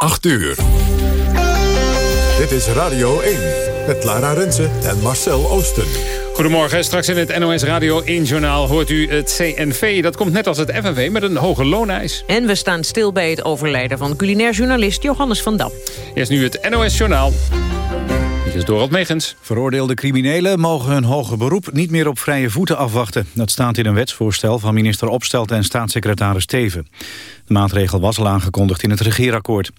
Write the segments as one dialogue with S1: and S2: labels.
S1: 8 uur. Dit is Radio 1 met Lara Rensen en Marcel Oosten.
S2: Goedemorgen, straks in het NOS Radio 1-journaal hoort u het CNV. Dat komt net als het FNV met een hoge looneis.
S3: En we staan stil bij het overlijden van culinair journalist Johannes van Dam.
S2: Eerst nu het NOS-journaal. Dit is Dorald Megens.
S4: Veroordeelde criminelen mogen hun hoger beroep niet meer op vrije voeten afwachten. Dat staat in een wetsvoorstel van minister Opstelten en staatssecretaris Teven. De maatregel was al aangekondigd in het regeerakkoord.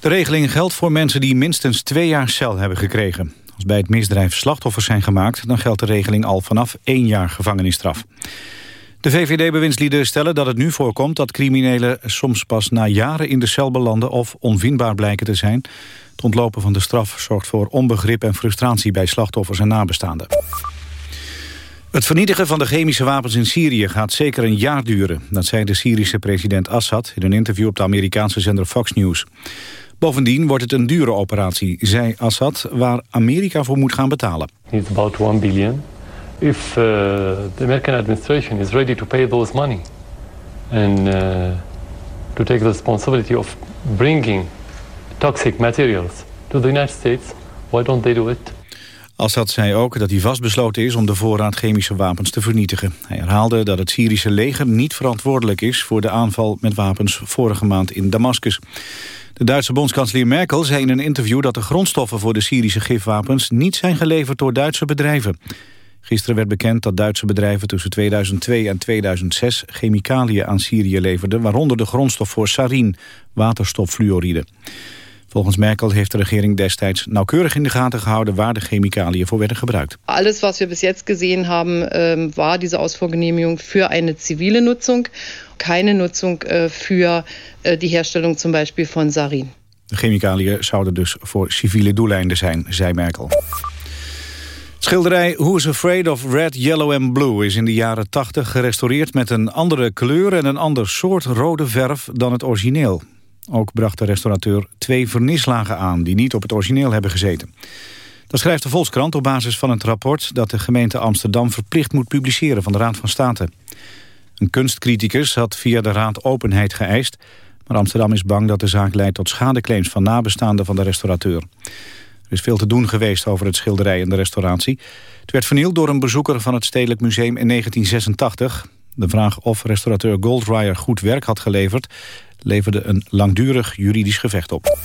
S4: De regeling geldt voor mensen die minstens twee jaar cel hebben gekregen. Als bij het misdrijf slachtoffers zijn gemaakt... dan geldt de regeling al vanaf één jaar gevangenisstraf. De VVD-bewindslieden stellen dat het nu voorkomt... dat criminelen soms pas na jaren in de cel belanden... of onvindbaar blijken te zijn. Het ontlopen van de straf zorgt voor onbegrip en frustratie... bij slachtoffers en nabestaanden. Het vernietigen van de chemische wapens in Syrië gaat zeker een jaar duren. Dat zei de Syrische president Assad in een interview op de Amerikaanse zender Fox News. Bovendien wordt het een dure operatie, zei Assad, waar Amerika voor moet gaan betalen.
S5: It's about 1 billion. If uh, the American administration is ready to pay those money and uh, to take the responsibility of bringing toxic materials to the United States, why don't they do it?
S4: Assad zei ook dat hij vastbesloten is om de voorraad chemische wapens te vernietigen. Hij herhaalde dat het Syrische leger niet verantwoordelijk is voor de aanval met wapens vorige maand in Damascus. De Duitse bondskanselier Merkel zei in een interview dat de grondstoffen voor de Syrische gifwapens niet zijn geleverd door Duitse bedrijven. Gisteren werd bekend dat Duitse bedrijven tussen 2002 en 2006 chemicaliën aan Syrië leverden, waaronder de grondstof voor sarin, waterstoffluoride. Volgens Merkel heeft de regering destijds nauwkeurig in de gaten gehouden waar de chemicaliën voor werden gebruikt.
S6: Alles wat we bis jetzt gesehen haben, ähm, war diese Ausfuhrgenehmigung für eine zivile Nutzung, keine Nutzung äh, für äh, die Herstellung zum Beispiel von Sarin.
S4: De chemicaliën zouden dus voor civiele doeleinden zijn, zei Merkel. Het schilderij Who's Afraid of Red, Yellow and Blue is in de jaren 80 gerestaureerd met een andere kleur en een ander soort rode verf dan het origineel. Ook bracht de restaurateur twee vernislagen aan... die niet op het origineel hebben gezeten. Dat schrijft de Volkskrant op basis van het rapport... dat de gemeente Amsterdam verplicht moet publiceren van de Raad van State. Een kunstcriticus had via de Raad openheid geëist... maar Amsterdam is bang dat de zaak leidt tot schadeclaims... van nabestaanden van de restaurateur. Er is veel te doen geweest over het schilderij en de restauratie. Het werd vernield door een bezoeker van het Stedelijk Museum in 1986. De vraag of restaurateur Goldreyer goed werk had geleverd leverde een langdurig juridisch gevecht op.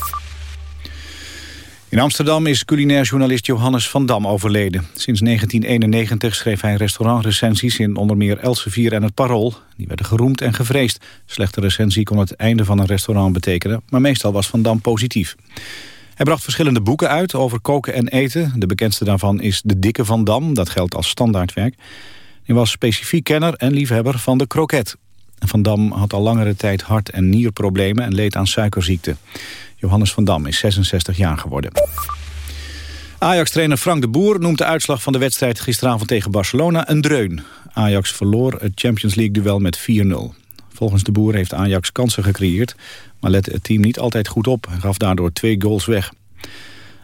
S4: In Amsterdam is culinair journalist Johannes van Dam overleden. Sinds 1991 schreef hij restaurantrecensies in onder meer Elsevier en het Parool. Die werden geroemd en gevreesd. Slechte recensie kon het einde van een restaurant betekenen, maar meestal was Van Dam positief. Hij bracht verschillende boeken uit over koken en eten. De bekendste daarvan is De Dikke van Dam, dat geldt als standaardwerk. Hij was specifiek kenner en liefhebber van de kroket. Van Dam had al langere tijd hart- en nierproblemen en leed aan suikerziekte. Johannes van Dam is 66 jaar geworden. Ajax-trainer Frank de Boer noemt de uitslag van de wedstrijd gisteravond tegen Barcelona een dreun. Ajax verloor het Champions League-duel met 4-0. Volgens de Boer heeft Ajax kansen gecreëerd, maar lette het team niet altijd goed op en gaf daardoor twee goals weg.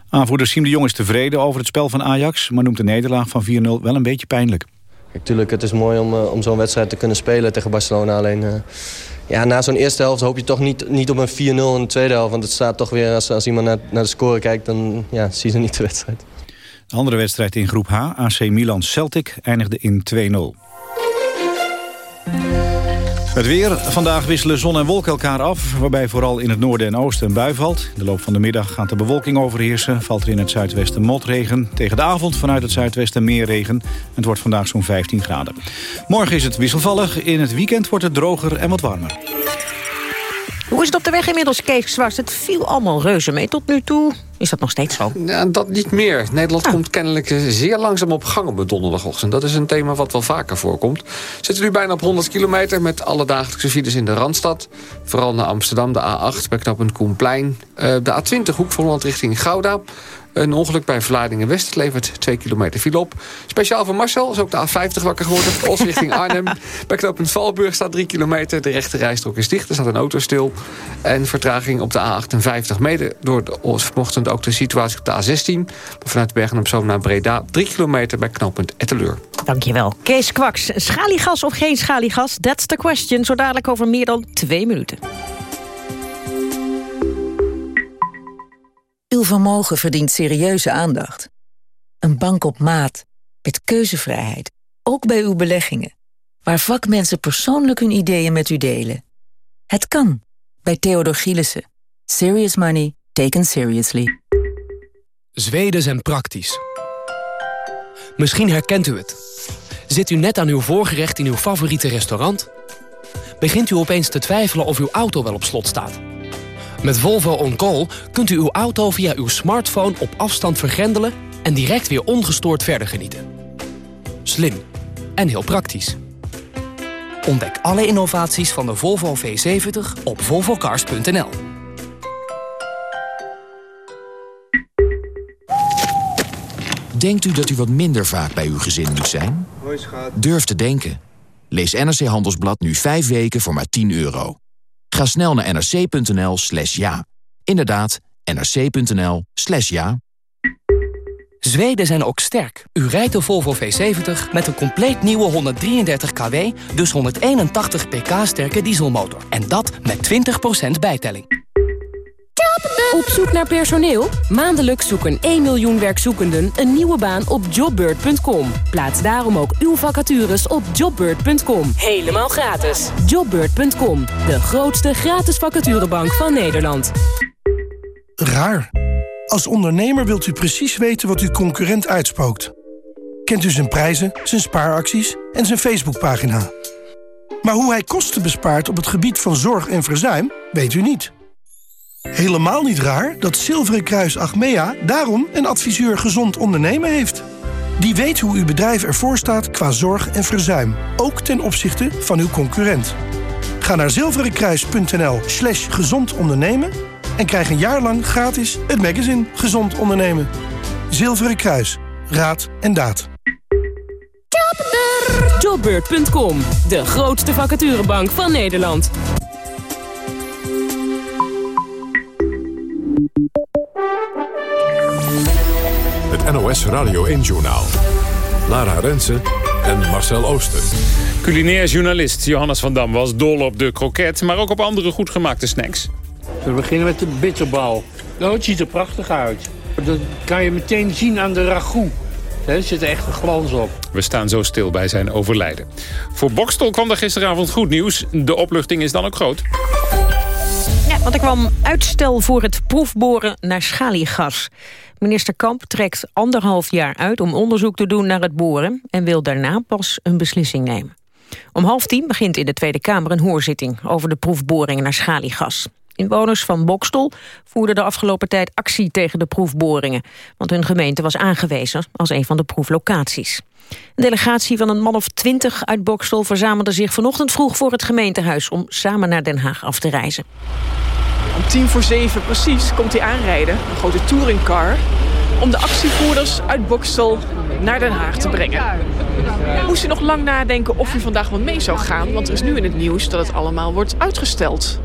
S4: Aanvoerder Siem de Jong is tevreden over het spel van Ajax, maar noemt de nederlaag van 4-0 wel een beetje pijnlijk.
S7: Natuurlijk, het is mooi om, uh, om zo'n wedstrijd te kunnen spelen tegen Barcelona. Alleen uh, ja, na zo'n eerste helft hoop je toch niet, niet op een 4-0 in de tweede helft. Want het staat toch weer, als, als iemand naar, naar de score kijkt, dan ja, zie je niet de wedstrijd.
S4: De andere wedstrijd in groep H, AC Milan-Celtic, eindigde in 2-0. Het weer. Vandaag wisselen zon en wolken elkaar af... waarbij vooral in het noorden en oosten een bui valt. In de loop van de middag gaat de bewolking overheersen. Valt er in het zuidwesten motregen. Tegen de avond vanuit het zuidwesten meer regen. Het wordt vandaag zo'n 15 graden. Morgen is het wisselvallig. In het weekend wordt het droger en wat warmer.
S3: Hoe is het op de weg inmiddels, Kees Zwart? Het viel allemaal reuze mee tot nu toe. Is dat nog steeds zo?
S8: Ja, dat niet meer. Nederland ah. komt kennelijk eh, zeer langzaam op gang op donderdagochtend. Dat is een thema wat wel vaker voorkomt. We zitten nu bijna op 100 kilometer met alle dagelijkse files in de Randstad. Vooral naar Amsterdam, de A8 bij knooppunt Koenplein. Uh, de A20 Hoek van Holland richting Gouda. Een ongeluk bij Vlaardingen-West levert 2 kilometer file op. Speciaal voor Marcel is ook de A50 wakker geworden. Os richting Arnhem. Bij knooppunt Valburg staat 3 kilometer. De rechte rijstrook is dicht. Er staat een auto stil. En vertraging op de A58 mede door de, vanochtend ook de situatie op de A16. Vanuit Bergen op Zoom naar Breda. 3 kilometer bij knooppunt Etteleur.
S3: Dankjewel. Kees Kwaks. Schaliegas of geen schaliegas? That's the question. Zo dadelijk over meer dan twee minuten.
S9: Uw vermogen verdient serieuze aandacht. Een bank op maat, met keuzevrijheid, ook bij uw beleggingen. Waar vakmensen persoonlijk hun ideeën met u delen. Het kan, bij Theodor Gielissen. Serious money taken seriously.
S10: Zweden zijn praktisch. Misschien herkent u het. Zit u net aan uw voorgerecht in uw favoriete restaurant? Begint u opeens te twijfelen of uw auto wel op slot staat? Met Volvo On Call kunt u uw auto via uw smartphone op afstand vergrendelen... en direct weer ongestoord verder genieten. Slim en heel praktisch. Ontdek alle innovaties van de Volvo V70 op volvocars.nl.
S11: Denkt u dat u wat minder vaak bij uw gezin moet zijn? Durf te denken. Lees NRC Handelsblad nu 5 weken voor maar 10 euro. Ga snel naar nrc.nl slash ja. Inderdaad, nrc.nl slash ja.
S10: Zweden zijn ook sterk. U rijdt de Volvo V70 met een compleet nieuwe 133 kW, dus 181 pk sterke dieselmotor. En dat met 20% bijtelling.
S12: Op zoek naar personeel? Maandelijks zoeken 1 miljoen werkzoekenden een nieuwe baan op jobbird.com. Plaats daarom ook uw vacatures op jobbird.com. Helemaal gratis. Jobbird.com, de grootste gratis vacaturebank van Nederland.
S13: Raar. Als ondernemer wilt u precies weten wat uw concurrent uitspookt. Kent u zijn prijzen, zijn spaaracties en zijn Facebookpagina. Maar hoe hij kosten bespaart op het gebied van zorg en verzuim, weet u niet. Helemaal niet raar dat Zilveren Kruis Achmea daarom een adviseur gezond ondernemen heeft. Die weet hoe uw bedrijf ervoor staat qua zorg en verzuim, ook ten opzichte van uw concurrent. Ga naar zilverenkruis.nl slash gezond ondernemen en krijg een jaar lang gratis het magazine Gezond Ondernemen. Zilveren Kruis. Raad en daad.
S12: Jobbird.com, de grootste vacaturebank van Nederland.
S1: Het NOS Radio 1-journaal. Lara Rensen en Marcel Ooster.
S2: Culinair journalist Johannes van Dam was dol op de kroket... maar ook op andere goed gemaakte snacks.
S14: We beginnen met de bitterbal. Oh, het ziet er prachtig uit. Dat kan je meteen zien aan de ragout. Er zit echt een glans op.
S2: We staan zo stil bij zijn overlijden. Voor Bokstel kwam er gisteravond goed nieuws. De opluchting is dan ook groot.
S3: Want er kwam uitstel voor het proefboren naar schaliegas. Minister Kamp trekt anderhalf jaar uit om onderzoek te doen naar het boren... en wil daarna pas een beslissing nemen. Om half tien begint in de Tweede Kamer een hoorzitting... over de proefboringen naar schaliegas. Inwoners van Bokstel voerden de afgelopen tijd actie tegen de proefboringen. Want hun gemeente was aangewezen als een van de proeflocaties. Een delegatie van een man of twintig uit Bokstel verzamelde zich vanochtend vroeg voor het gemeentehuis om samen naar Den Haag af te reizen.
S15: Om tien voor zeven precies komt hij aanrijden, een grote touringcar... om de actievoerders uit Bokstel naar Den Haag te brengen. Moest u nog lang nadenken of u vandaag wel mee zou gaan... want er is nu in het nieuws dat het allemaal wordt uitgesteld.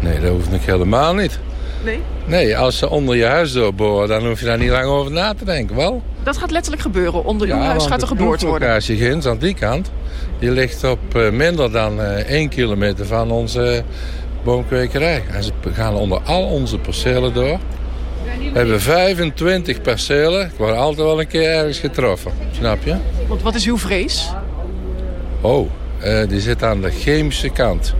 S16: Nee, dat hoeft nog helemaal niet.
S15: Nee?
S16: Nee, als ze onder je huis doorboren, dan hoef je daar niet lang over na te denken, wel?
S15: Dat gaat letterlijk gebeuren. Onder uw huis gaat er geboord worden.
S16: Als je ginds aan die kant, die ligt op uh, minder dan uh, 1 kilometer van onze boomkwekerij. En ze gaan onder al onze percelen door. We hebben 25 percelen. Ik word altijd wel een keer ergens getroffen. Snap je?
S15: Want wat is uw vrees?
S16: Oh, uh, die zit aan de chemische kant.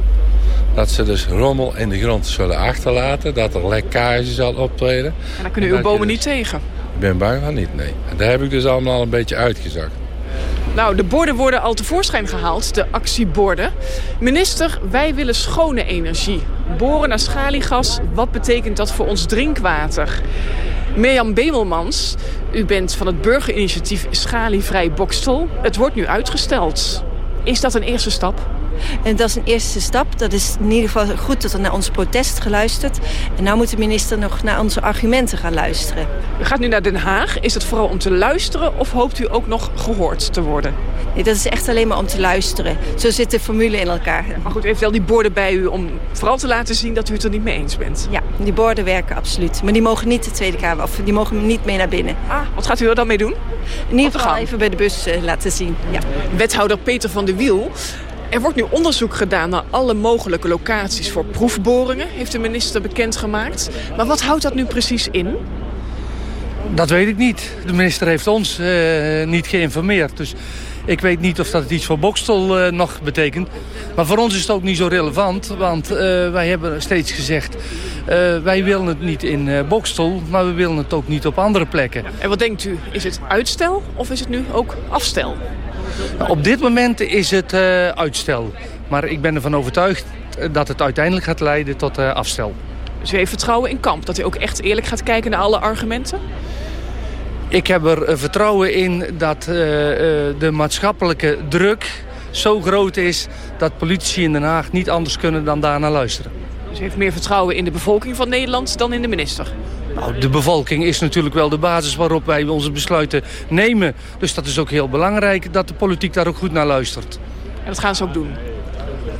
S16: Dat ze dus rommel in de grond zullen achterlaten. Dat er lekkage zal optreden.
S15: En dan kunnen uw bomen dus... niet tegen?
S16: Ik ben bang van niet, nee. En daar heb ik dus allemaal al een beetje uitgezocht.
S15: Nou, de borden worden al tevoorschijn gehaald, de actieborden. Minister, wij willen schone energie. Boren naar schaliegas, wat betekent dat voor ons drinkwater? Mirjam Bemelmans, u bent van het burgerinitiatief Schalievrij Bokstel. Het wordt nu uitgesteld. Is dat een eerste stap?
S17: En dat is een eerste stap. Dat is in ieder geval goed dat er naar ons protest geluisterd. En nu moet de minister nog naar onze argumenten gaan luisteren.
S15: U gaat nu naar Den Haag. Is dat vooral om te luisteren of hoopt u ook nog gehoord te worden?
S17: Nee, dat is echt alleen maar om te luisteren. Zo zit de formule in elkaar.
S15: Maar goed, u heeft wel die borden bij u om vooral te laten zien dat u het er niet mee eens bent.
S17: Ja, die borden werken absoluut. Maar die mogen niet de Tweede Kamer, of die mogen niet mee naar binnen.
S15: Ah, wat gaat u er dan mee doen?
S17: In ieder geval even bij de bus uh, laten zien. Ja.
S15: Wethouder Peter van de Wiel er wordt nu onderzoek gedaan naar alle mogelijke locaties voor proefboringen, heeft de minister bekendgemaakt. Maar wat houdt dat nu precies in?
S18: Dat weet ik niet. De minister heeft ons uh, niet geïnformeerd. Dus ik weet niet of dat iets voor Bokstel uh, nog betekent. Maar voor ons is het ook niet zo relevant. Want uh, wij hebben steeds gezegd... wij willen het niet in Bokstel, maar we willen het ook niet op andere plekken.
S15: En wat denkt u? Is het uitstel of is het nu ook afstel?
S18: Op dit moment is het uitstel. Maar ik ben ervan overtuigd dat het uiteindelijk gaat leiden tot afstel.
S15: Dus u heeft vertrouwen in Kamp? Dat u ook echt eerlijk gaat kijken naar alle argumenten?
S18: Ik heb er eh, vertrouwen in dat uh, de maatschappelijke druk zo groot is... dat politici in Den Haag niet anders kunnen dan daarnaar luisteren.
S15: Dus u heeft meer vertrouwen in de bevolking van Nederland dan in de minister?
S18: Nou, de bevolking is natuurlijk wel de basis waarop wij onze besluiten nemen. Dus dat is ook heel belangrijk dat de politiek daar ook goed naar luistert.
S15: En dat gaan ze ook doen?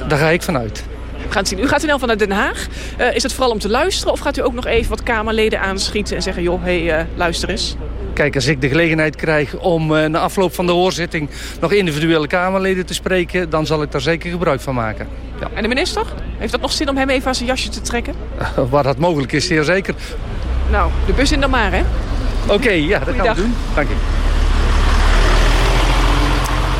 S18: Daar ga ik vanuit.
S15: We gaan het zien. U gaat in elk vanuit Den Haag. Uh, is het vooral om te luisteren of gaat u ook nog even wat Kamerleden aanschieten... en zeggen, joh, hé, hey, uh, luister eens?
S18: Kijk, als ik de gelegenheid krijg om uh, na afloop van de hoorzitting... nog individuele Kamerleden te spreken... dan zal ik daar zeker gebruik van maken.
S15: Ja. En de minister? Heeft dat nog zin om hem even aan zijn jasje te trekken?
S18: Waar dat mogelijk is, zeer zeker.
S15: Nou, de bus in dan maar, hè?
S18: Oké, okay, ja, dat gaan we doen. Dank je.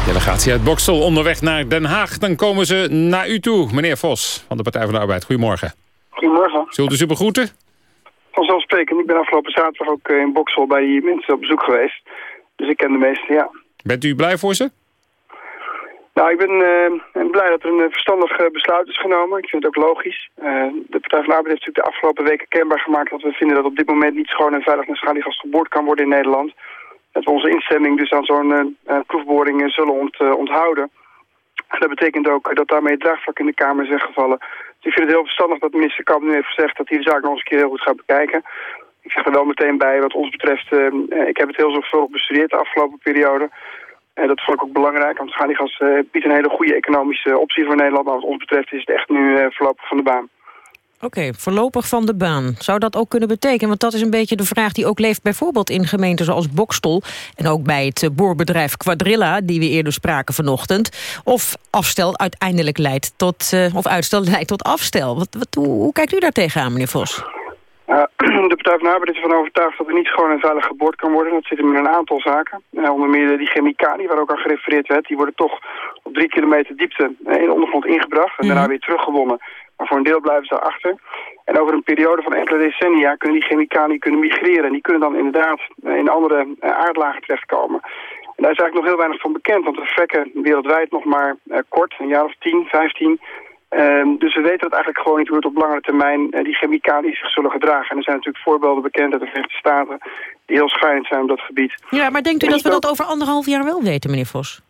S2: Delegatie uit Boksel onderweg naar Den Haag. Dan komen ze naar u toe, meneer Vos van de Partij van de Arbeid. Goedemorgen.
S19: Goedemorgen.
S2: Zult u ze begroeten?
S19: Vanzelfsprekend. Ik ben afgelopen zaterdag ook eh, in Boksel bij die mensen op bezoek geweest. Dus ik ken de meesten, ja.
S2: Bent u blij voor ze?
S19: Nou, ik ben blij dat er een verstandig uh, besluit is genomen. Ik vind het ook logisch. De Partij van de Arbeid heeft natuurlijk de afgelopen weken kenbaar gemaakt... dat we vinden dat op dit moment niet schoon en veilig naar schaliegas geboord kan worden in Nederland dat we onze instemming dus aan zo'n uh, proefboring eh, zullen ont, onthouden. En dat betekent ook dat daarmee het draagvlak in de Kamer is weggevallen. Dus ik vind het heel verstandig dat minister Kamp nu heeft gezegd dat hij de zaak nog eens een keer heel goed gaat bekijken. Ik zeg er wel meteen bij wat ons betreft, ik heb het heel zorgvuldig bestudeerd de afgelopen periode. En dat vond ik ook belangrijk, want schaliegas biedt een hele goede economische optie voor Nederland. Maar wat ons betreft is het echt nu voorlopig van de baan.
S3: Oké, voorlopig van de baan. Zou dat ook kunnen betekenen? Want dat is een beetje de vraag die ook leeft bijvoorbeeld in gemeenten zoals Bokstol... en ook bij het eh, boorbedrijf Quadrilla, die we eerder spraken vanochtend... of afstel uiteindelijk leidt tot, of uitstel leidt tot afstel. Wat, wat, hoe, hoe, kijkt u daar tegenaan, meneer Vos?
S19: Uh, de Partij van de Arbeid is ervan overtuigd dat er niet gewoon en veilig geboord kan worden. Dat zit in een aantal zaken. Uh, onder meer die chemicaliën, waar ook aan gerefereerd werd... die worden toch op drie kilometer diepte in de ondergrond ingebracht... en daarna mhm. weer teruggewonnen maar voor een deel blijven ze achter. En over een periode van enkele decennia kunnen die chemicaliën kunnen migreren. En die kunnen dan inderdaad eh, in andere eh, aardlagen terechtkomen. En daar is eigenlijk nog heel weinig van bekend, want we frekken wereldwijd nog maar kort, een jaar of 10, 15. Um, dus we weten het eigenlijk gewoon niet hoe het op langere termijn uh, die chemicaliën zich zullen gedragen. En er zijn natuurlijk voorbeelden bekend uit de Verenigde Staten die heel schrijnend zijn op dat gebied.
S3: Ja, maar denkt u dat we dat over anderhalf jaar wel weten, meneer Vos?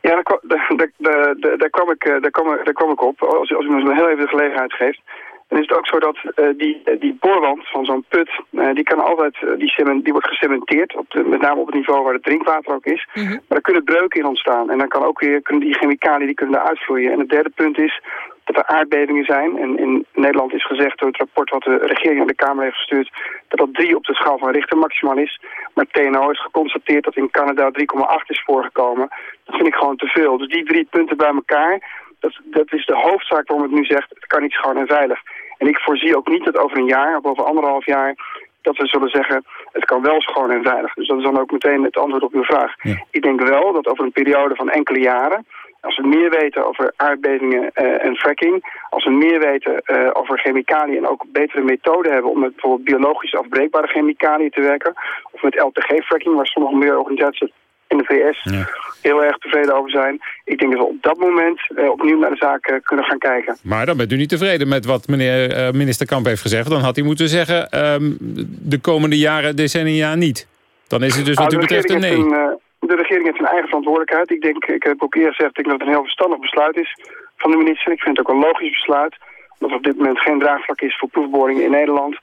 S19: Ja, daar, daar, daar, daar, kwam ik, eh, daar, kwam, daar kwam ik op. Als, als u me heel even de gelegenheid geeft. Dan is het ook zo dat uh, die, die boorwand van zo'n put, uh, die kan altijd, uh, die, cement, die wordt gecementeerd, op de, met name op het niveau waar het drinkwater ook is. -hmm. Maar daar kunnen breuken in ontstaan. En dan kan ook weer, kunnen die chemicaliën die kunnen daar uitvloeien. En het derde punt is dat er aardbevingen zijn. En in Nederland is gezegd door het rapport wat de regering aan de Kamer heeft gestuurd... dat dat 3 op de schaal van Richter maximaal is. Maar TNO is geconstateerd dat in Canada 3,8 is voorgekomen. Dat vind ik gewoon te veel. Dus die drie punten bij elkaar... Dat, dat is de hoofdzaak waarom het nu zegt... het kan niet schoon en veilig. En ik voorzie ook niet dat over een jaar of over anderhalf jaar dat we zullen zeggen, het kan wel schoon en veilig. Dus dat is dan ook meteen het antwoord op uw vraag. Ik denk wel dat over een periode van enkele jaren als we meer weten over aardbevingen uh, en fracking, als we meer weten uh, over chemicaliën en ook betere methoden hebben om met bijvoorbeeld biologisch afbreekbare chemicaliën te werken, of met LPG-fracking, waar sommige milieuorganisaties in de VS ja. heel erg tevreden over zijn. Ik denk dat we op dat moment uh, opnieuw naar de zaak kunnen gaan kijken.
S2: Maar dan bent u niet tevreden met wat meneer minister Kamp heeft gezegd. Dan had hij moeten zeggen, um, de komende jaren, decennia niet. Dan is het dus wat u betreft een nee.
S19: Een, de regering heeft een eigen verantwoordelijkheid. Ik denk, ik heb ook eerder gezegd, ik denk dat het een heel verstandig besluit is van de minister. Ik vind het ook een logisch besluit. Dat er op dit moment geen draagvlak is voor proefboringen in Nederland.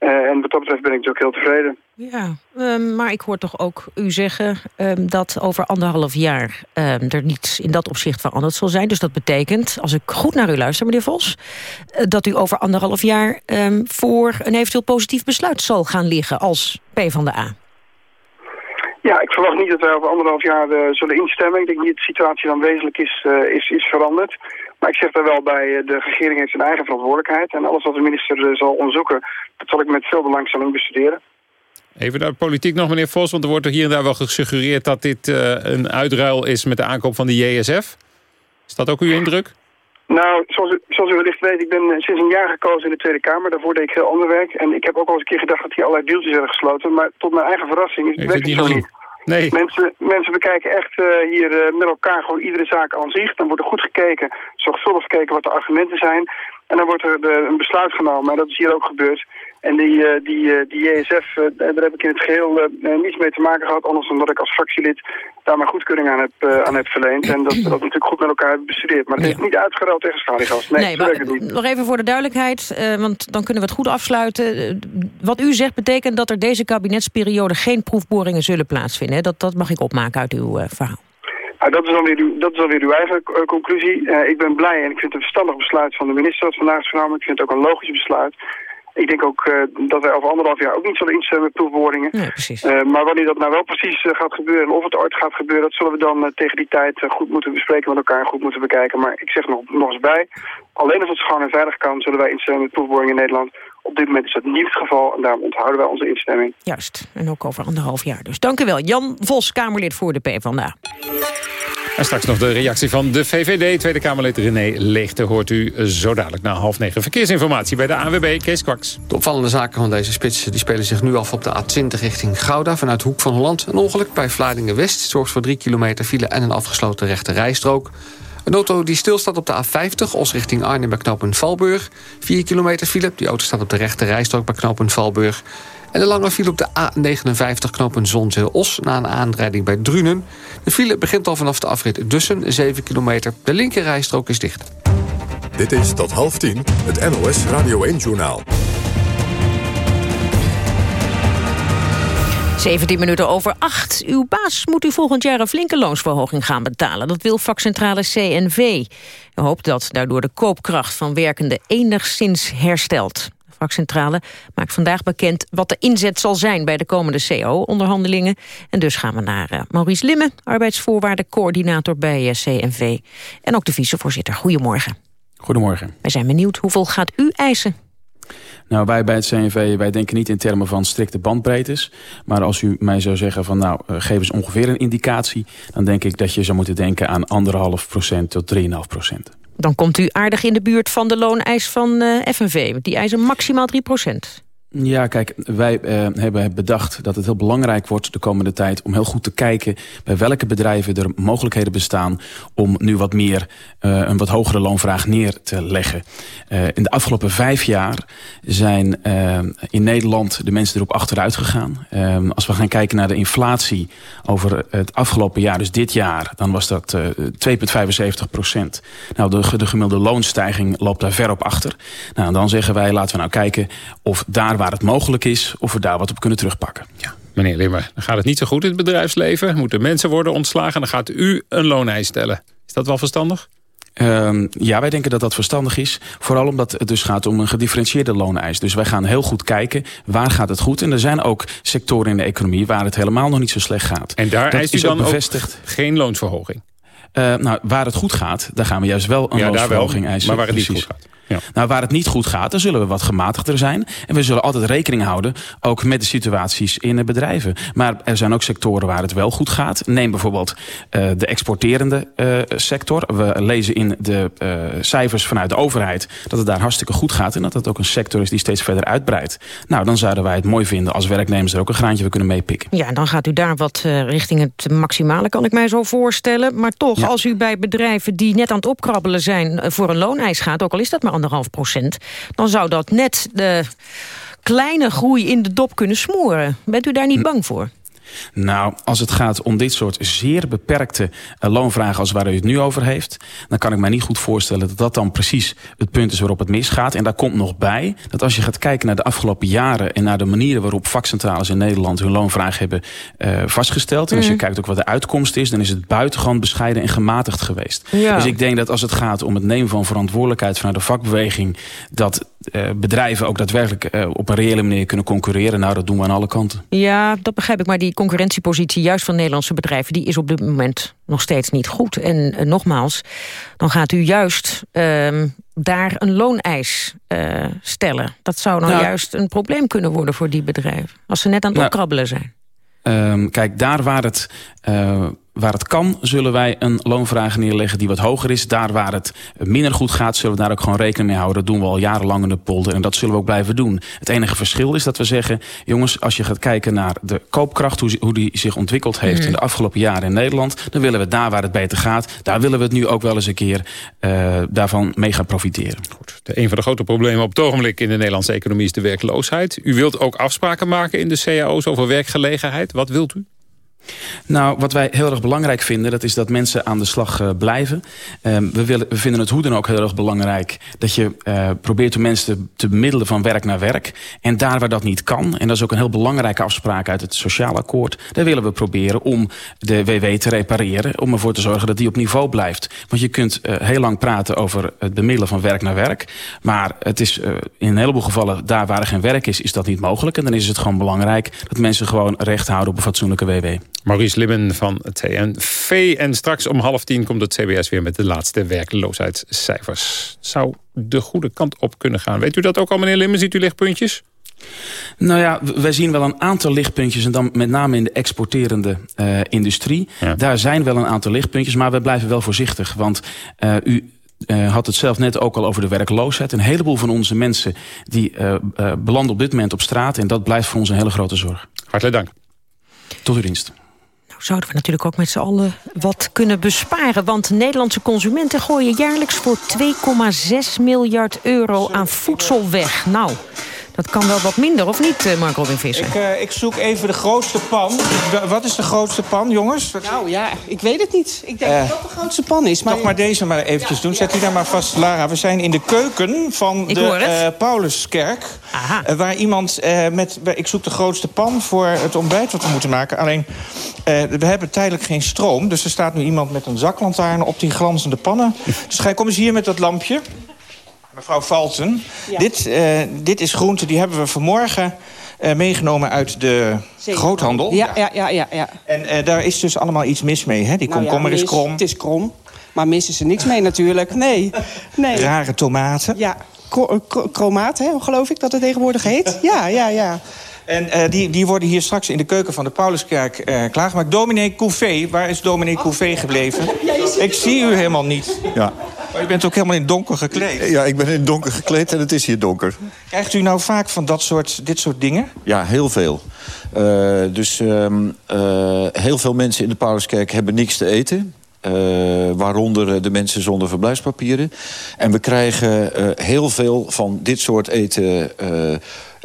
S19: Uh, en wat dat betreft ben ik dus ook heel tevreden.
S3: Ja, um, maar ik hoor toch ook u zeggen um, dat over anderhalf jaar um, er niets in dat opzicht veranderd zal zijn. Dus dat betekent, als ik goed naar u luister, meneer Vos... Uh, dat u over anderhalf jaar voor een eventueel positief besluit zal gaan liggen als P van de A.
S19: Ja, ik verwacht niet dat wij over anderhalf jaar uh, zullen instemmen. Ik denk niet dat de situatie dan wezenlijk is, is, is veranderd. Maar ik zeg daar wel bij, uh, de regering heeft zijn eigen verantwoordelijkheid. En alles wat de minister zal onderzoeken, dat zal ik met veel belangstelling bestuderen.
S2: Even naar de politiek nog, meneer Vos. Want er wordt er hier en daar wel gesuggereerd dat dit uh, een uitruil is met de aankoop van de JSF. Is dat ook uw indruk?
S19: Nou, zoals u, zoals u wellicht weet, ik ben sinds een jaar gekozen in de Tweede Kamer. Daarvoor deed ik heel ander werk. En ik heb ook al eens een keer gedacht dat hier allerlei deeltjes werden gesloten. Maar tot mijn eigen verrassing is het zo niet.
S2: Nee.
S19: Mensen, mensen bekijken echt uh, hier uh, met elkaar gewoon iedere zaak aan zich. Dan wordt er goed gekeken, zorgvuldig gekeken wat de argumenten zijn. En dan wordt er een besluit genomen. En dat is hier ook gebeurd. En die, uh, die, die JSF, daar heb ik in het geheel niets mee te maken gehad. Anders dan dat ik als fractielid daar mijn goedkeuring aan heb, aan heb verleend. En dat we dat natuurlijk goed met elkaar hebben bestudeerd. Maar het heeft niet uitgeruild tegen schaliegas. Nee,
S3: nee maar, nog even voor de duidelijkheid, want dan kunnen we het goed afsluiten. wat u zegt betekent dat er deze kabinetsperiode geen proefboringen zullen plaatsvinden. Dat, dat mag ik opmaken uit uw verhaal.
S19: Nou, dat, is dan weer uw, dat is dan weer uw eigen uh, conclusie. Uh, ik ben blij en ik vind het een verstandig besluit van de minister dat vandaag is genomen. Ik vind het ook een logisch besluit. Ik denk ook uh, dat wij over anderhalf jaar ook niet zullen instemmen met proefboringen.
S3: Ja, precies.
S19: maar wanneer dat nou wel precies gaat gebeuren en of het ooit gaat gebeuren... dat zullen we dan tegen die tijd goed moeten bespreken met elkaar en goed moeten bekijken. Maar ik zeg nog, nog eens bij, alleen als het schoon en veilig kan... zullen wij instemmen met proefboringen in Nederland... Op dit moment is dat niet het geval en daarom onthouden wij onze instemming.
S3: Juist, en ook over anderhalf jaar dus. Dank u wel. Jan Vos, Kamerlid voor de PvdA.
S2: En straks nog de reactie van de VVD. Tweede Kamerlid René Leegte hoort u zo dadelijk na half negen. Verkeersinformatie bij de ANWB, Kees Kwaks.
S8: De opvallende zaken van deze spits die spelen zich nu af op de A20 richting Gouda... vanuit Hoek van Holland. Een ongeluk bij Vlaardingen-West zorgt voor 3 kilometer file... en een afgesloten rechte rijstrook. Een auto die stilstaat op de A50, Os richting Arnhem bij knooppunt Valburg. 4 kilometer file, die auto staat op de rechte rijstrook bij knooppunt Valburg. En de lange file op de A59 knooppunt Zonzeel-Os na een aanrijding bij Drunen. De file begint al vanaf de afrit Dussen, 7 kilometer. De linker rijstrook is dicht.
S1: Dit is tot half tien het NOS Radio 1-journaal.
S3: 17 minuten over 8. Uw baas moet u volgend jaar een flinke loonsverhoging gaan betalen. Dat wil vakcentrale CNV. U hoopt dat daardoor de koopkracht van werkenden enigszins herstelt. Vakcentrale maakt vandaag bekend wat de inzet zal zijn... bij de komende CO-onderhandelingen. En dus gaan we naar uh, Maurice Limme, arbeidsvoorwaardencoördinator bij uh, CNV. En ook de vicevoorzitter. Goedemorgen.
S20: Goedemorgen.
S3: Wij zijn benieuwd, hoeveel gaat u eisen?
S20: Nou, wij bij het CNV, wij denken niet in termen van strikte bandbreedtes. Maar als u mij zou zeggen van nou, uh, geef eens ongeveer een indicatie... dan denk ik dat je zou moeten denken aan anderhalf procent tot 3,5 procent.
S3: Dan komt u aardig in de buurt van de looneis van uh, FNV. Die eisen maximaal 3 procent.
S20: Ja, kijk, wij uh, hebben bedacht dat het heel belangrijk wordt de komende tijd... om heel goed te kijken bij welke bedrijven er mogelijkheden bestaan... om nu wat meer uh, een wat hogere loonvraag neer te leggen. Uh, in de afgelopen vijf jaar zijn in Nederland de mensen erop achteruit gegaan. als we gaan kijken naar de inflatie over het afgelopen jaar, dus dit jaar... dan was dat 2,75 procent. Nou, de, de gemiddelde loonstijging loopt daar ver op achter. Nou, dan zeggen wij, laten we nou kijken of daar waar het mogelijk is... of we daar wat op kunnen terugpakken.
S2: Ja. Meneer Limmer, dan gaat het niet zo goed in het bedrijfsleven. Moeten mensen worden ontslagen dan gaat u een looneis stellen. Is dat wel verstandig?
S20: Uh, ja, wij denken dat dat verstandig is. Vooral omdat het dus gaat om een gedifferentieerde looneis. Dus wij gaan heel goed kijken, waar gaat het goed? En er zijn ook sectoren in de economie waar het helemaal nog niet zo slecht gaat.
S2: En daar dat eist u dan bevestigd geen loonsverhoging?
S20: Uh, nou, waar het goed gaat, daar gaan we juist wel een ja, loonsverhoging
S2: wel,
S20: eisen.
S2: Maar waar het niet goed gaat?
S20: Ja. Nou, waar het niet goed gaat, dan zullen we wat gematigder zijn. En we zullen altijd rekening houden, ook met de situaties in de bedrijven. Maar er zijn ook sectoren waar het wel goed gaat. Neem bijvoorbeeld uh, de exporterende uh, sector. We lezen in de uh, cijfers vanuit de overheid dat het daar hartstikke goed gaat. En dat het ook een sector is die steeds verder uitbreidt. Nou, dan zouden wij het mooi vinden als werknemers er ook een graantje voor kunnen meepikken.
S3: Ja, dan gaat u daar wat richting het maximale, kan ik mij zo voorstellen. Maar toch, ja. als u bij bedrijven die net aan het opkrabbelen zijn voor een looneis gaat, ook al is dat maar anderhalf procent... dan zou dat net de kleine groei in de dop kunnen smoren. Bent u daar niet bang voor?
S20: Nou, als het gaat om dit soort zeer beperkte uh, loonvragen als waar u het nu over heeft... dan kan ik mij niet goed voorstellen dat dat dan precies het punt is waarop het misgaat. En daar komt nog bij dat als je gaat kijken naar de afgelopen jaren... en naar de manieren waarop vakcentrales in Nederland hun loonvraag hebben uh, vastgesteld... en als je mm. kijkt ook wat de uitkomst is... dan is het buitengewoon bescheiden en gematigd geweest.
S3: Ja.
S20: Dus ik denk dat als het gaat om het nemen van verantwoordelijkheid vanuit de vakbeweging... dat bedrijven ook daadwerkelijk op een reële manier kunnen concurreren. Nou, dat doen we aan alle kanten.
S3: Ja, dat begrijp ik. Maar die concurrentiepositie juist van Nederlandse bedrijven... die is op dit moment nog steeds niet goed. En eh, nogmaals, dan gaat u juist ehm, daar een looneis uh, stellen. Dat zou nou, juist een probleem kunnen worden voor die bedrijven. Als ze net aan het nou, opkrabbelen zijn.
S20: Um, kijk, daar waar het... Waar het kan, zullen wij een loonvraag neerleggen die wat hoger is. Daar waar het minder goed gaat, zullen we daar ook gewoon rekening mee houden. Dat doen we al jarenlang in de polder en dat zullen we ook blijven doen. Het enige verschil is dat we zeggen... jongens, als je gaat kijken naar de koopkracht... hoe, hoe die zich ontwikkeld heeft mm. in de afgelopen jaren in Nederland... dan willen we daar waar het beter gaat... daar willen we het nu ook wel eens een keer uh, daarvan mee gaan profiteren.
S2: Goed. De, een van de grote problemen op het ogenblik in de Nederlandse economie... is de werkloosheid. U wilt ook afspraken maken in de cao's over werkgelegenheid. Wat wilt u?
S20: Nou, wat wij heel erg belangrijk vinden... dat is dat mensen aan de slag uh, blijven. Um, we, willen, we vinden het hoe dan ook heel erg belangrijk... dat je uh, probeert de mensen te, te bemiddelen van werk naar werk. En daar waar dat niet kan... en dat is ook een heel belangrijke afspraak uit het sociaal akkoord... daar willen we proberen om de WW te repareren... om ervoor te zorgen dat die op niveau blijft. Want je kunt uh, heel lang praten over het bemiddelen van werk naar werk... maar het is in een heleboel gevallen... daar waar er geen werk is, is dat niet mogelijk. En dan is het gewoon belangrijk dat mensen gewoon recht houden... op een fatsoenlijke WW.
S2: Maurice Limmen van het TNV. En straks om half tien komt het CBS weer met de laatste werkloosheidscijfers. Zou de goede kant op kunnen gaan. Weet u dat ook al, meneer Limmen? Ziet u lichtpuntjes?
S20: Nou ja, wij zien wel een aantal lichtpuntjes... en dan met name in de exporterende uh, industrie. Ja. Daar zijn wel een aantal lichtpuntjes, maar we blijven wel voorzichtig. Want uh, u uh, had het zelf net ook al over de werkloosheid. Een heleboel van onze mensen die belanden op dit moment op straat... en dat blijft voor ons een hele grote zorg.
S2: Hartelijk dank.
S20: Tot uw dienst.
S3: Zouden we natuurlijk ook met z'n allen wat kunnen besparen. Want Nederlandse consumenten gooien jaarlijks voor 2,6 miljard euro aan voedsel weg. Nou, dat kan wel wat minder, of niet, eh, Mark Robin Visser?
S21: Ik, uh, ik, zoek even de grootste pan. Wat is de grootste pan, jongens?
S22: Nou ja, ik weet het niet. Ik denk uh, dat dat de grootste pan is.
S21: Maar... Toch maar deze maar eventjes ja, doen. Zet die daar maar vast, Lara. We zijn in de keuken van ik de Pauluskerk. waar iemand met... Ik zoek de grootste pan voor het ontbijt wat we moeten maken. Alleen, we hebben tijdelijk geen stroom. Dus er staat nu iemand met een zaklantaarn op die glanzende pannen. dus ga, kom eens hier met dat lampje. Mevrouw Valten, ja. dit, uh, dit is groente, die hebben we vanmorgen uh, meegenomen uit de Zeker. groothandel.
S22: Ja, ja, ja. ja, ja.
S21: En uh, daar is dus allemaal iets mis mee, hè? Die nou komkommer
S22: ja,
S21: is krom.
S22: Het is krom, maar mis is er niks mee natuurlijk. Nee, nee.
S21: Rare tomaten.
S22: Ja, chromaat, hè, geloof ik dat het tegenwoordig heet. Ja, ja, ja.
S21: En uh, die, die worden hier straks in de keuken van de Pauluskerk uh, klaargemaakt. Dominee Couvé, waar is dominee oh. Couvé gebleven? Ja, ik zie u helemaal niet.
S17: Ja.
S21: Maar u bent ook helemaal in donker gekleed.
S17: Ja, ik ben in donker gekleed en het is hier donker.
S21: Krijgt u nou vaak van dat soort, dit soort dingen?
S17: Ja, heel veel. Uh, dus um, heel veel mensen in de Pauluskerk hebben niks te eten. Uh, waaronder de mensen zonder verblijfspapieren. En we krijgen uh, heel veel van dit soort eten... Uh,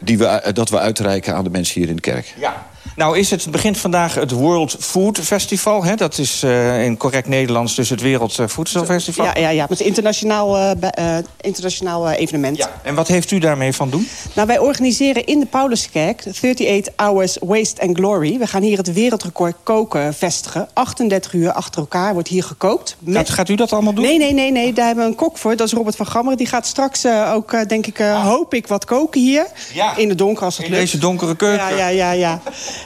S17: die we, dat we uitreiken aan de mensen hier in de kerk.
S21: Ja. Nou is het begint vandaag het World Food Festival. Hè? Dat is uh, in correct Nederlands dus het Wereld Voedselfestival.
S22: Ja, ja, ja. Het internationaal, uh, uh, internationaal evenement.
S21: Ja. En wat heeft u daarmee van doen?
S22: Nou, wij organiseren in de Pauluskerk 38 Hours Waste and Glory. We gaan hier het wereldrecord koken vestigen. 38 uur achter elkaar wordt hier gekookt.
S21: Met... Gaat, gaat, u dat allemaal doen?
S22: Nee, nee, nee, nee. Daar hebben we een kok voor. Dat is Robert van Gammeren. Die gaat straks ook, denk ik, ah. hoop ik, wat koken hier.
S21: Ja.
S22: In de donker als het
S21: in
S22: lukt.
S21: deze donkere keuken.
S22: Ja, ja, ja. ja.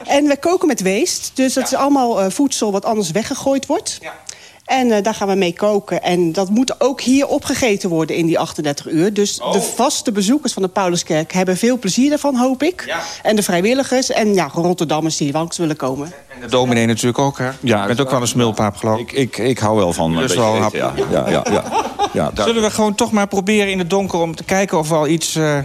S22: En we koken met weest. Dus dat ja. is allemaal uh, voedsel wat anders weggegooid wordt. Ja. En uh, daar gaan we mee koken. En dat moet ook hier opgegeten worden in die 38 uur. Dus oh. de vaste bezoekers van de Pauluskerk hebben veel plezier ervan, hoop ik. Ja. En de vrijwilligers en ja, Rotterdammers die langs willen komen.
S21: En de dominee natuurlijk ook, hè? Ja, je bent ook wel een smulpaap, geloof
S17: ik. Ik, ik hou wel van
S21: dus wel
S17: eten, ja. Ja, ja, ja.
S21: Zullen we gewoon toch maar proberen in het donker... om te kijken of we al iets... Uh...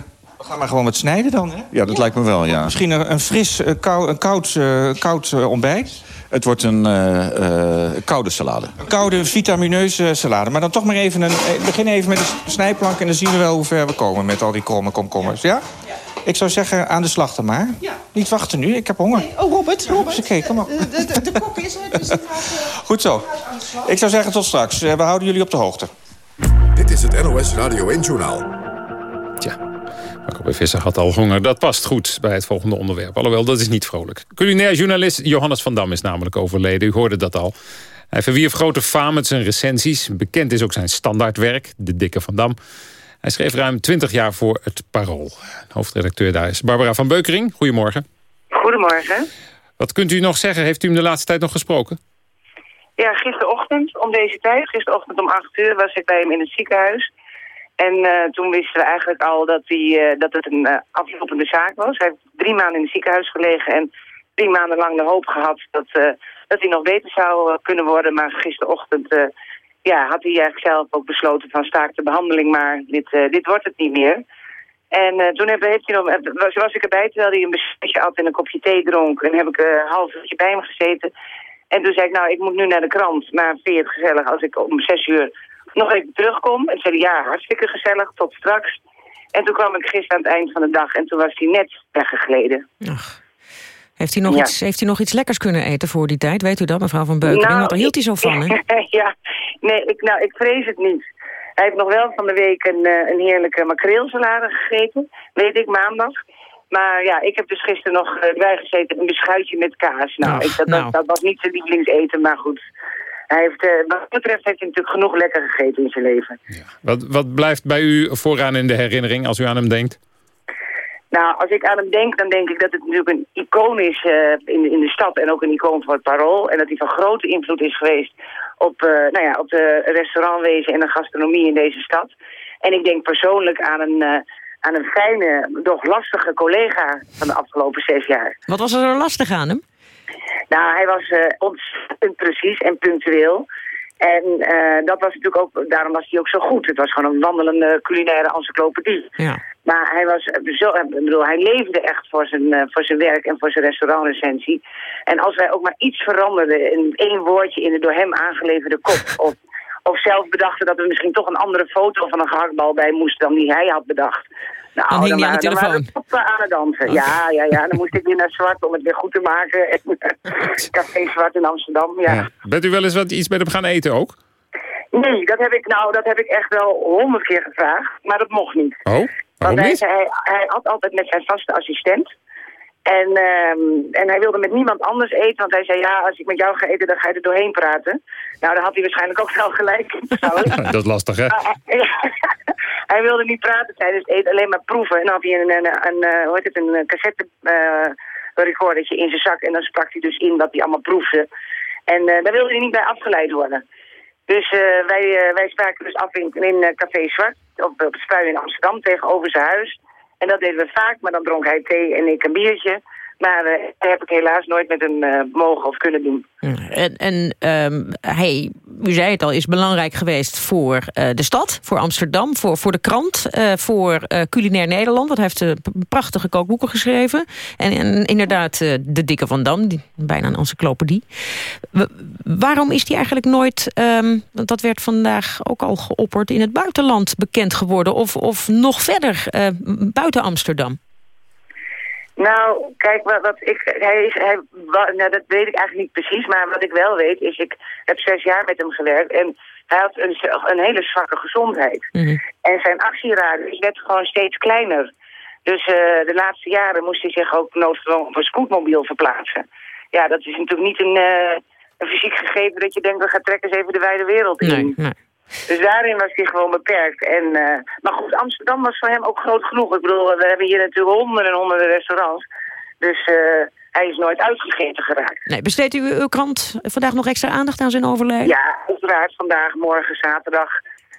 S21: Gaan maar gewoon wat snijden dan, hè?
S17: Ja, dat lijkt me wel, ja.
S21: Misschien een, een fris, een, kou, een koud, uh, koud uh, ontbijt?
S17: Het wordt een uh, koude salade.
S21: Een koude, vitamineuze salade. Maar dan toch maar even een... Ik begin even met de snijplank... en dan zien we wel hoe ver we komen met al die kromme komkommers. Ja? ja? Ik zou zeggen, aan de slag dan maar. Ja. Niet wachten nu, ik heb honger.
S22: Nee. Oh, Robert, Robert.
S21: Oké, kom op.
S22: De, de, de kok is er, dus die gaat...
S21: Goed zo. Ik zou zeggen, tot straks. We houden jullie op de hoogte.
S1: Dit is het NOS Radio 1-journaal.
S2: Marco Visser had al honger. Dat past goed bij het volgende onderwerp. Alhoewel, dat is niet vrolijk. Culinair journalist Johannes van Dam is namelijk overleden. U hoorde dat al. Hij verwierf grote faam met zijn recensies. Bekend is ook zijn standaardwerk, De Dikke van Dam. Hij schreef ruim 20 jaar voor het Parool. Hoofdredacteur daar is Barbara van Beukering. Goedemorgen.
S23: Goedemorgen.
S2: Wat kunt u nog zeggen? Heeft u hem de laatste tijd nog gesproken?
S23: Ja, gisterochtend om deze tijd, gisterochtend om 8 uur, was ik bij hem in het ziekenhuis. En uh, toen wisten we eigenlijk al dat, hij, uh, dat het een uh, aflopende zaak was. Hij heeft drie maanden in het ziekenhuis gelegen en drie maanden lang de hoop gehad dat, dat hij nog beter zou kunnen worden. Maar gisterochtend ja, had hij eigenlijk zelf ook besloten van staak de behandeling, maar dit, dit wordt het niet meer. En toen heeft hij nog, was, was ik erbij terwijl hij een besetje had en een kopje thee dronk. En heb ik een half uurtje bij hem gezeten. En toen zei ik, nou, ik moet nu naar de krant. Maar vind het gezellig als ik om zes uur nog even terugkom? En zei ja, hartstikke gezellig, tot straks. En toen kwam ik gisteren aan het eind van de dag en toen was hij net weggegleden.
S3: Ach. Heeft hij, nog iets, heeft hij nog iets lekkers kunnen eten voor die tijd? Weet u dat, mevrouw Van Beukering? Nou, Want daar hield hij zo van, hè?
S23: ja, nee, ik, nou, ik vrees het niet. Hij heeft nog wel van de week een, eh, een heerlijke makreelsalade gegeten. Weet ik, maandag. Maar ja, ik heb dus gisteren nog uh, bijgezeten een beschuitje met kaas. Nou, ik, dat, nou. Dat, was niet zijn lievelingseten, maar goed. Hij heeft, uh, wat dat betreft heeft hij natuurlijk genoeg lekker gegeten in zijn leven. Ja.
S2: Wat, wat blijft bij u vooraan in de herinnering als u aan hem denkt?
S23: Nou, als ik aan hem denk, dan denk ik dat het natuurlijk een icoon is uh, in, in de stad en ook een icoon voor het parool. En dat hij van grote invloed is geweest op, uh, nou ja, op de restaurantwezen en de gastronomie in deze stad. En ik denk persoonlijk aan een, aan een fijne, doch lastige collega van de afgelopen zes jaar.
S3: Wat was er zo lastig aan hem?
S23: Nou, hij was uh, ontzettend precies en punctueel. En uh, dat was natuurlijk ook, daarom was hij ook zo goed. Het was gewoon een wandelende culinaire encyclopedie. Ja. Maar hij was zo, ik bedoel, hij leefde echt voor zijn, uh, voor zijn werk en voor zijn restaurantrecensie. En als wij ook maar iets veranderden, in één woordje in de door hem aangeleverde kop... of of zelf bedachten dat we misschien toch een andere foto van een gehaktbal bij moesten dan die hij had bedacht.
S3: Nou, dan hing je aan de telefoon.
S23: Dan aan het dansen. Oh. Ja, ja, ja. Dan moest ik weer naar Zwart om het weer goed te maken. Café Zwart in Amsterdam, ja. ja.
S2: Bent u wel eens wat iets met hem gaan eten ook?
S23: Nee, dat heb ik, nou, dat heb ik echt wel honderd keer gevraagd. Maar dat mocht niet.
S2: Oh, waarom
S23: Want hij,
S2: niet?
S23: Hij, hij had altijd met zijn vaste assistent. En, um, en hij wilde met niemand anders eten, want hij zei, ja, als ik met jou ga eten, dan ga je er doorheen praten. Nou, daar had hij waarschijnlijk ook wel gelijk
S2: dat is lastig, hè?
S23: hij wilde niet praten tijdens eten, alleen maar proeven. En dan had hij een, een, een, een hoe heet het, een cassette uh, recordertje in zijn zak. En dan sprak hij dus in wat hij allemaal proefde. En uh, daar wilde hij niet bij afgeleid worden. Dus wij, wij spraken dus af in, in Café Zwart, op, op Spui in Amsterdam, tegenover zijn huis. En dat deden we vaak, maar dan dronk hij thee en ik een biertje. Maar uh, dat heb ik helaas nooit met hem uh, mogen of kunnen doen.
S3: En, en um, hij, u zei het al, is belangrijk geweest voor uh, de stad, voor Amsterdam, voor, voor de krant, voor Culinair Nederland. Want hij heeft prachtige kookboeken geschreven. En, inderdaad de dikke Van Dam, die, bijna een encyclopedie. Waarom is hij eigenlijk nooit, um, want dat werd vandaag ook al geopperd, in het buitenland bekend geworden? Of, of nog verder, buiten Amsterdam?
S23: Nou, kijk, wat, wat ik, hij is, hij, wat, nou, dat weet ik eigenlijk niet precies, maar wat ik wel weet is, ik heb zes jaar met hem gewerkt en hij had een, een hele zwakke gezondheid. Mm -hmm. En zijn actieradius werd gewoon steeds kleiner. Dus uh, de laatste jaren moest hij zich ook noodgedwongen op een scootmobiel verplaatsen. Ja, dat is natuurlijk niet een, uh, een fysiek gegeven dat je denkt, we gaan trekken eens even de wijde wereld in.
S3: Nee, nee.
S23: Dus daarin was hij gewoon beperkt. En, uh, maar goed, Amsterdam was voor hem ook groot genoeg. Ik bedoel, we hebben hier natuurlijk honderden en honderden restaurants. Dus uh, hij is nooit uitgegeten geraakt.
S3: Nee, besteedt u uw krant vandaag nog extra aandacht aan zijn overlijden?
S23: Ja, uiteraard. Vandaag, morgen, zaterdag.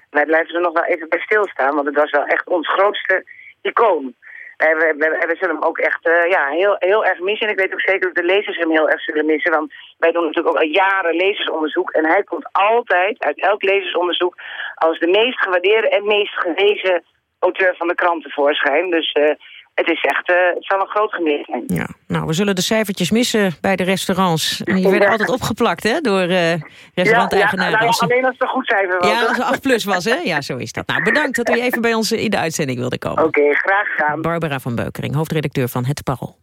S23: Wij blijven er nog wel even bij stilstaan. Want het was wel echt ons grootste icoon. En we, zullen hem ook echt uh, ja, heel, heel erg missen. En ik weet ook zeker dat de lezers hem heel erg zullen missen. Want wij doen natuurlijk ook al jaren lezersonderzoek. En hij komt altijd uit elk lezersonderzoek als de meest gewaardeerde en meest gelezen auteur van de krant tevoorschijn. Dus uh, het is echt, uh, het zal een groot gemis zijn.
S3: Ja, nou, we zullen de cijfertjes missen bij de restaurants. Die werden altijd opgeplakt, hè, door uh, restauranteigenaren.
S23: Ja, ja, nou, alleen als het een goed cijfer was.
S3: Ja, als het 8 plus was, hè? Ja, zo is dat. Nou, bedankt dat u even bij ons in de uitzending wilde komen.
S23: Oké, okay, graag gedaan.
S3: Barbara van Beukering, hoofdredacteur van Het Parool.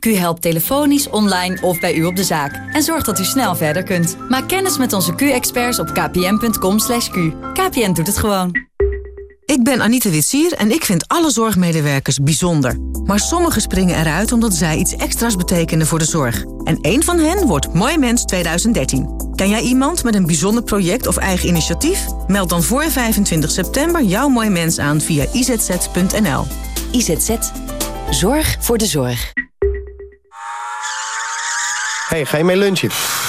S24: Q helpt telefonisch, online of bij u op de zaak. En zorgt dat u snel verder kunt. Maak kennis met onze Q-experts op kpn.com. /q. KPN doet het gewoon.
S9: Ik ben Anita Witsier en ik vind alle zorgmedewerkers bijzonder. Maar sommigen springen eruit omdat zij iets extra's betekenen voor de zorg. En één van hen wordt Mooi Mens 2013. Ken jij iemand met een bijzonder project of eigen initiatief? Meld dan voor 25 september jouw Mooi Mens aan via izz.nl.
S25: IZZ. Zorg voor de zorg.
S26: Hey, ga je mee lunchen?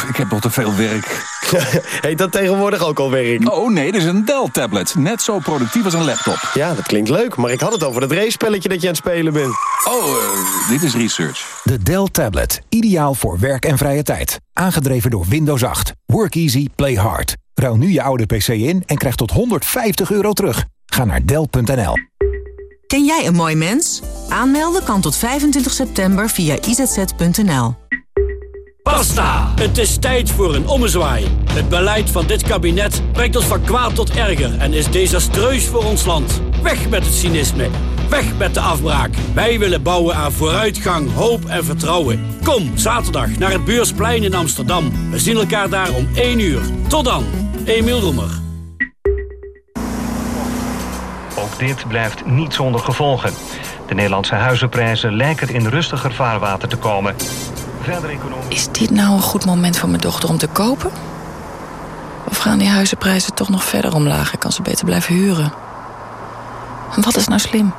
S27: ik heb nog te veel werk.
S26: Heet dat tegenwoordig ook al werk?
S27: Oh nee, dit is een Dell-tablet. Net zo productief als een laptop.
S26: Ja, dat klinkt leuk, maar ik had het over het race-spelletje dat je aan het spelen bent.
S27: Oh, uh, dit is research.
S28: De Dell Tablet. Ideaal voor werk en vrije tijd. Aangedreven door Windows 8. Work easy, play hard. Ruil nu je oude PC in en krijg tot 150 euro terug. Ga naar Dell.nl.
S9: Ken jij een mooi mens? Aanmelden kan tot 25 september via izz.nl.
S29: Basta! Het is tijd voor een ommezwaai. Het beleid van dit kabinet brengt ons van kwaad tot erger en is desastreus voor ons land. Weg met het cynisme. Weg met de afbraak. Wij willen bouwen aan vooruitgang, hoop en vertrouwen. Kom zaterdag naar het Beursplein in Amsterdam. We zien elkaar daar om 1 uur. Tot dan, Emiel Roemer.
S30: Ook dit blijft niet zonder gevolgen. De Nederlandse huizenprijzen lijken in rustiger vaarwater te komen.
S31: Is dit nou een goed moment voor mijn dochter om te kopen? Of gaan die huizenprijzen toch nog verder omlaag? Ik kan ze beter blijven huren. En wat is nou slim?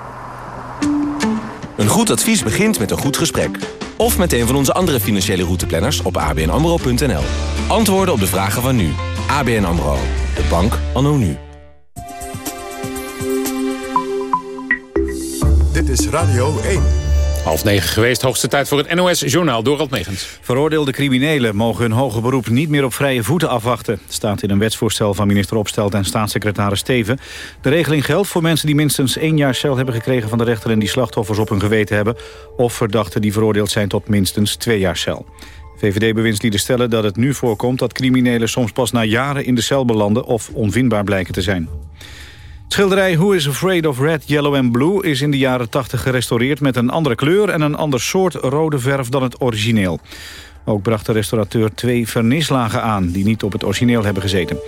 S32: Een goed advies begint met een goed gesprek. Of met een van onze andere financiële routeplanners op abnamro.nl. Antwoorden op de vragen van nu. ABN AMRO. De bank anno nu.
S1: Dit is Radio 1.
S2: Half negen geweest, hoogste tijd voor het NOS-journaal Dorald Megens.
S4: Veroordeelde criminelen mogen hun hoge beroep niet meer op vrije voeten afwachten. staat in een wetsvoorstel van minister Opstelt en staatssecretaris Steven. De regeling geldt voor mensen die minstens één jaar cel hebben gekregen van de rechter... en die slachtoffers op hun geweten hebben. Of verdachten die veroordeeld zijn tot minstens twee jaar cel. VVD-bewindslieden stellen dat het nu voorkomt dat criminelen soms pas na jaren in de cel belanden... of onvindbaar blijken te zijn schilderij Who is Afraid of Red, Yellow and Blue... is in de jaren 80 gerestaureerd met een andere kleur... en een ander soort rode verf dan het origineel. Ook bracht de restaurateur twee vernislagen aan... die niet op het origineel hebben gezeten.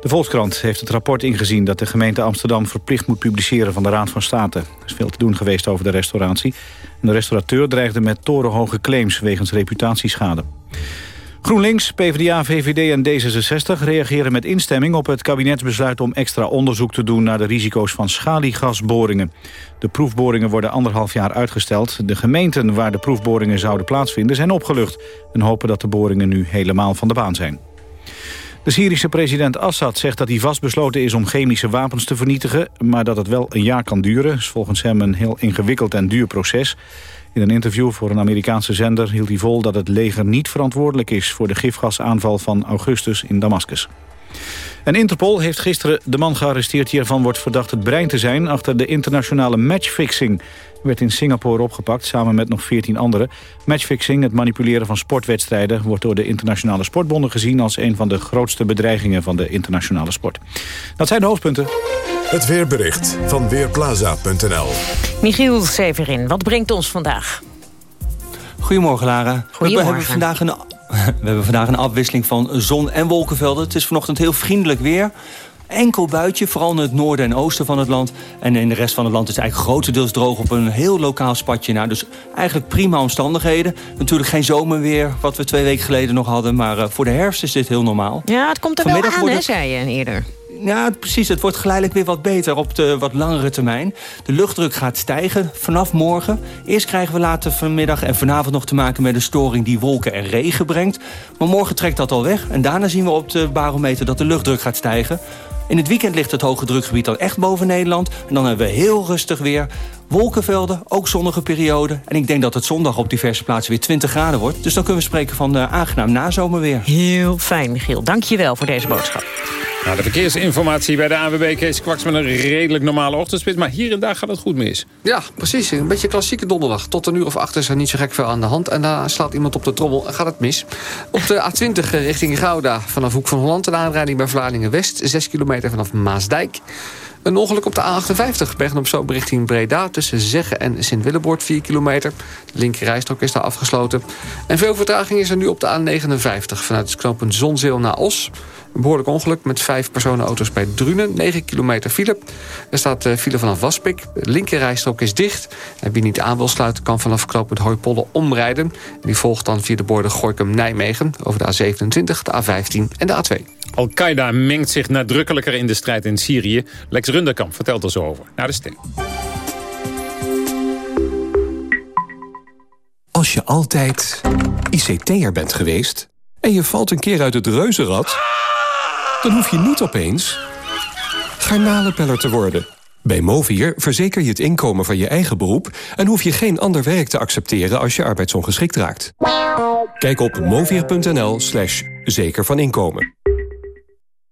S4: De Volkskrant heeft het rapport ingezien dat de gemeente Amsterdam verplicht moet publiceren van de Raad van State. Er is veel te doen geweest over de restauratie. En de restaurateur dreigde met torenhoge claims wegens reputatieschade. GroenLinks, PvdA, VVD en D66 reageren met instemming op het kabinetsbesluit om extra onderzoek te doen naar de risico's van schaliegasboringen. De proefboringen worden anderhalf jaar uitgesteld. De gemeenten waar de proefboringen zouden plaatsvinden zijn opgelucht en hopen dat de boringen nu helemaal van de baan zijn. De Syrische president Assad zegt dat hij vastbesloten is om chemische wapens te vernietigen... maar dat het wel een jaar kan duren. is volgens hem een heel ingewikkeld en duur proces. In een interview voor een Amerikaanse zender hield hij vol dat het leger niet verantwoordelijk is voor de gifgasaanval van augustus in Damascus. En Interpol heeft gisteren de man gearresteerd die ervan wordt verdacht het brein te zijn achter de internationale matchfixing. werd in Singapore opgepakt samen met nog 14 anderen. Matchfixing, het manipuleren van sportwedstrijden, wordt door de internationale sportbonden gezien als een van de grootste bedreigingen van de internationale sport. Dat zijn de hoofdpunten.
S1: Het weerbericht van Weerplaza.nl
S3: Michiel Severin, wat brengt ons vandaag?
S33: Goedemorgen, Lara.
S3: Goedemorgen.
S33: We hebben vandaag een, we hebben vandaag een afwisseling van zon- en wolkenvelden. Het is vanochtend heel vriendelijk weer. Enkel buitje, vooral in het noorden en oosten van het land. En in de rest van het land is het eigenlijk grotendeels droog op een heel lokaal spatje. Nou, dus eigenlijk prima omstandigheden. Natuurlijk geen zomerweer, wat we twee weken geleden nog hadden. Maar uh, voor de herfst is dit heel normaal.
S3: Ja, het komt er
S33: Vanmiddag
S3: wel aan, hè, zei je eerder.
S33: Ja, precies. Het wordt geleidelijk weer wat beter op de wat langere termijn. De luchtdruk gaat stijgen vanaf morgen. Eerst krijgen we later vanmiddag en vanavond nog te maken met een storing die wolken en regen brengt. Maar morgen trekt dat al weg. En daarna zien we op de barometer dat de luchtdruk gaat stijgen. In het weekend ligt het hoge drukgebied dan echt boven Nederland. En dan hebben we heel rustig weer. Wolkenvelden, ook zonnige perioden. En ik denk dat het zondag op diverse plaatsen weer 20 graden wordt. Dus dan kunnen we spreken van uh, aangenaam nazomerweer.
S3: Heel fijn, Michiel. Dank je wel voor deze boodschap.
S2: Nou, de verkeersinformatie bij de ANWB Kees Kwaks met een redelijk normale ochtendspits. Maar hier en daar gaat het goed mis.
S8: Ja, precies. Een beetje klassieke donderdag. Tot een uur of acht is er niet zo gek veel aan de hand. En daar slaat iemand op de trommel en gaat het mis. Op de A20 richting Gouda vanaf Hoek van Holland... een aanrijding bij Vlaardingen-West. 6 kilometer vanaf Maasdijk. Een ongeluk op de A58, Bergen op Zoom richting Breda... tussen Zeggen en Sint-Willeboord, 4 kilometer. De linkerrijstrook is daar afgesloten. En veel vertraging is er nu op de A59... vanuit het knooppunt Zonzeel naar Os. Een behoorlijk ongeluk met vijf personenauto's bij Drunen. 9 kilometer file. Er staat uh, file vanaf Waspik. De linkerrijstrook is dicht. En wie niet aan wil sluiten kan vanaf knooppunt Hooipollen omrijden. Die volgt dan via de borden Gorkum-Nijmegen... over de A27, de A15 en de A2.
S2: Al-Qaeda mengt zich nadrukkelijker in de strijd in Syrië. Lex Runderkamp vertelt er zo over. Naar de stem.
S28: Als je altijd ICT'er bent geweest... en je valt een keer uit het reuzenrad... dan hoef je niet opeens garnalenpeller te worden. Bij Movier verzeker je het inkomen van je eigen beroep... en hoef je geen ander werk te accepteren als je arbeidsongeschikt raakt. Kijk op movier.nl slash zeker van inkomen.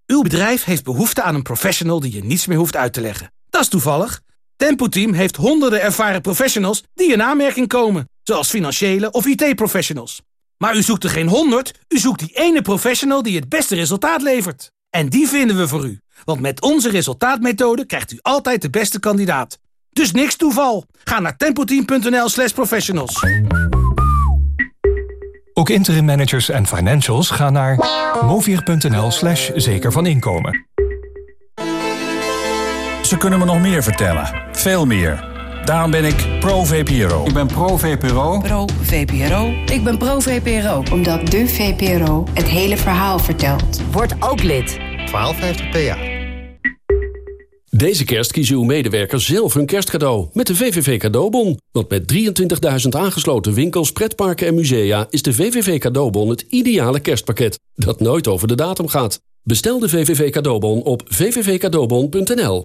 S33: Uw bedrijf heeft behoefte aan een professional die je niets meer hoeft uit te leggen. Dat is toevallig. Tempo Team heeft honderden ervaren professionals die in aanmerking komen. Zoals financiële of IT-professionals. Maar u zoekt er geen honderd, u zoekt die ene professional die het beste resultaat levert. En die vinden we voor u. Want met onze resultaatmethode krijgt u altijd de beste kandidaat. Dus niks toeval. Ga naar tempoteam.nl slash professionals.
S28: Ook interim managers en financials gaan naar movier.nl slash zeker van inkomen.
S34: Ze kunnen me nog meer vertellen. Veel meer. Daarom ben ik pro-VPRO.
S35: Ik ben pro-VPRO.
S9: Pro-VPRO. Ik ben pro-VPRO.
S36: Omdat de VPRO het hele verhaal vertelt.
S9: Word ook lid.
S35: 1250 PA.
S37: Deze kerst kiezen uw medewerkers zelf hun kerstcadeau met de VVV Cadeaubon. Want met 23.000 aangesloten winkels, pretparken en musea... is de VVV Cadeaubon het ideale kerstpakket dat nooit over de datum gaat. Bestel de VVV Cadeaubon op vvvcadeaubon.nl.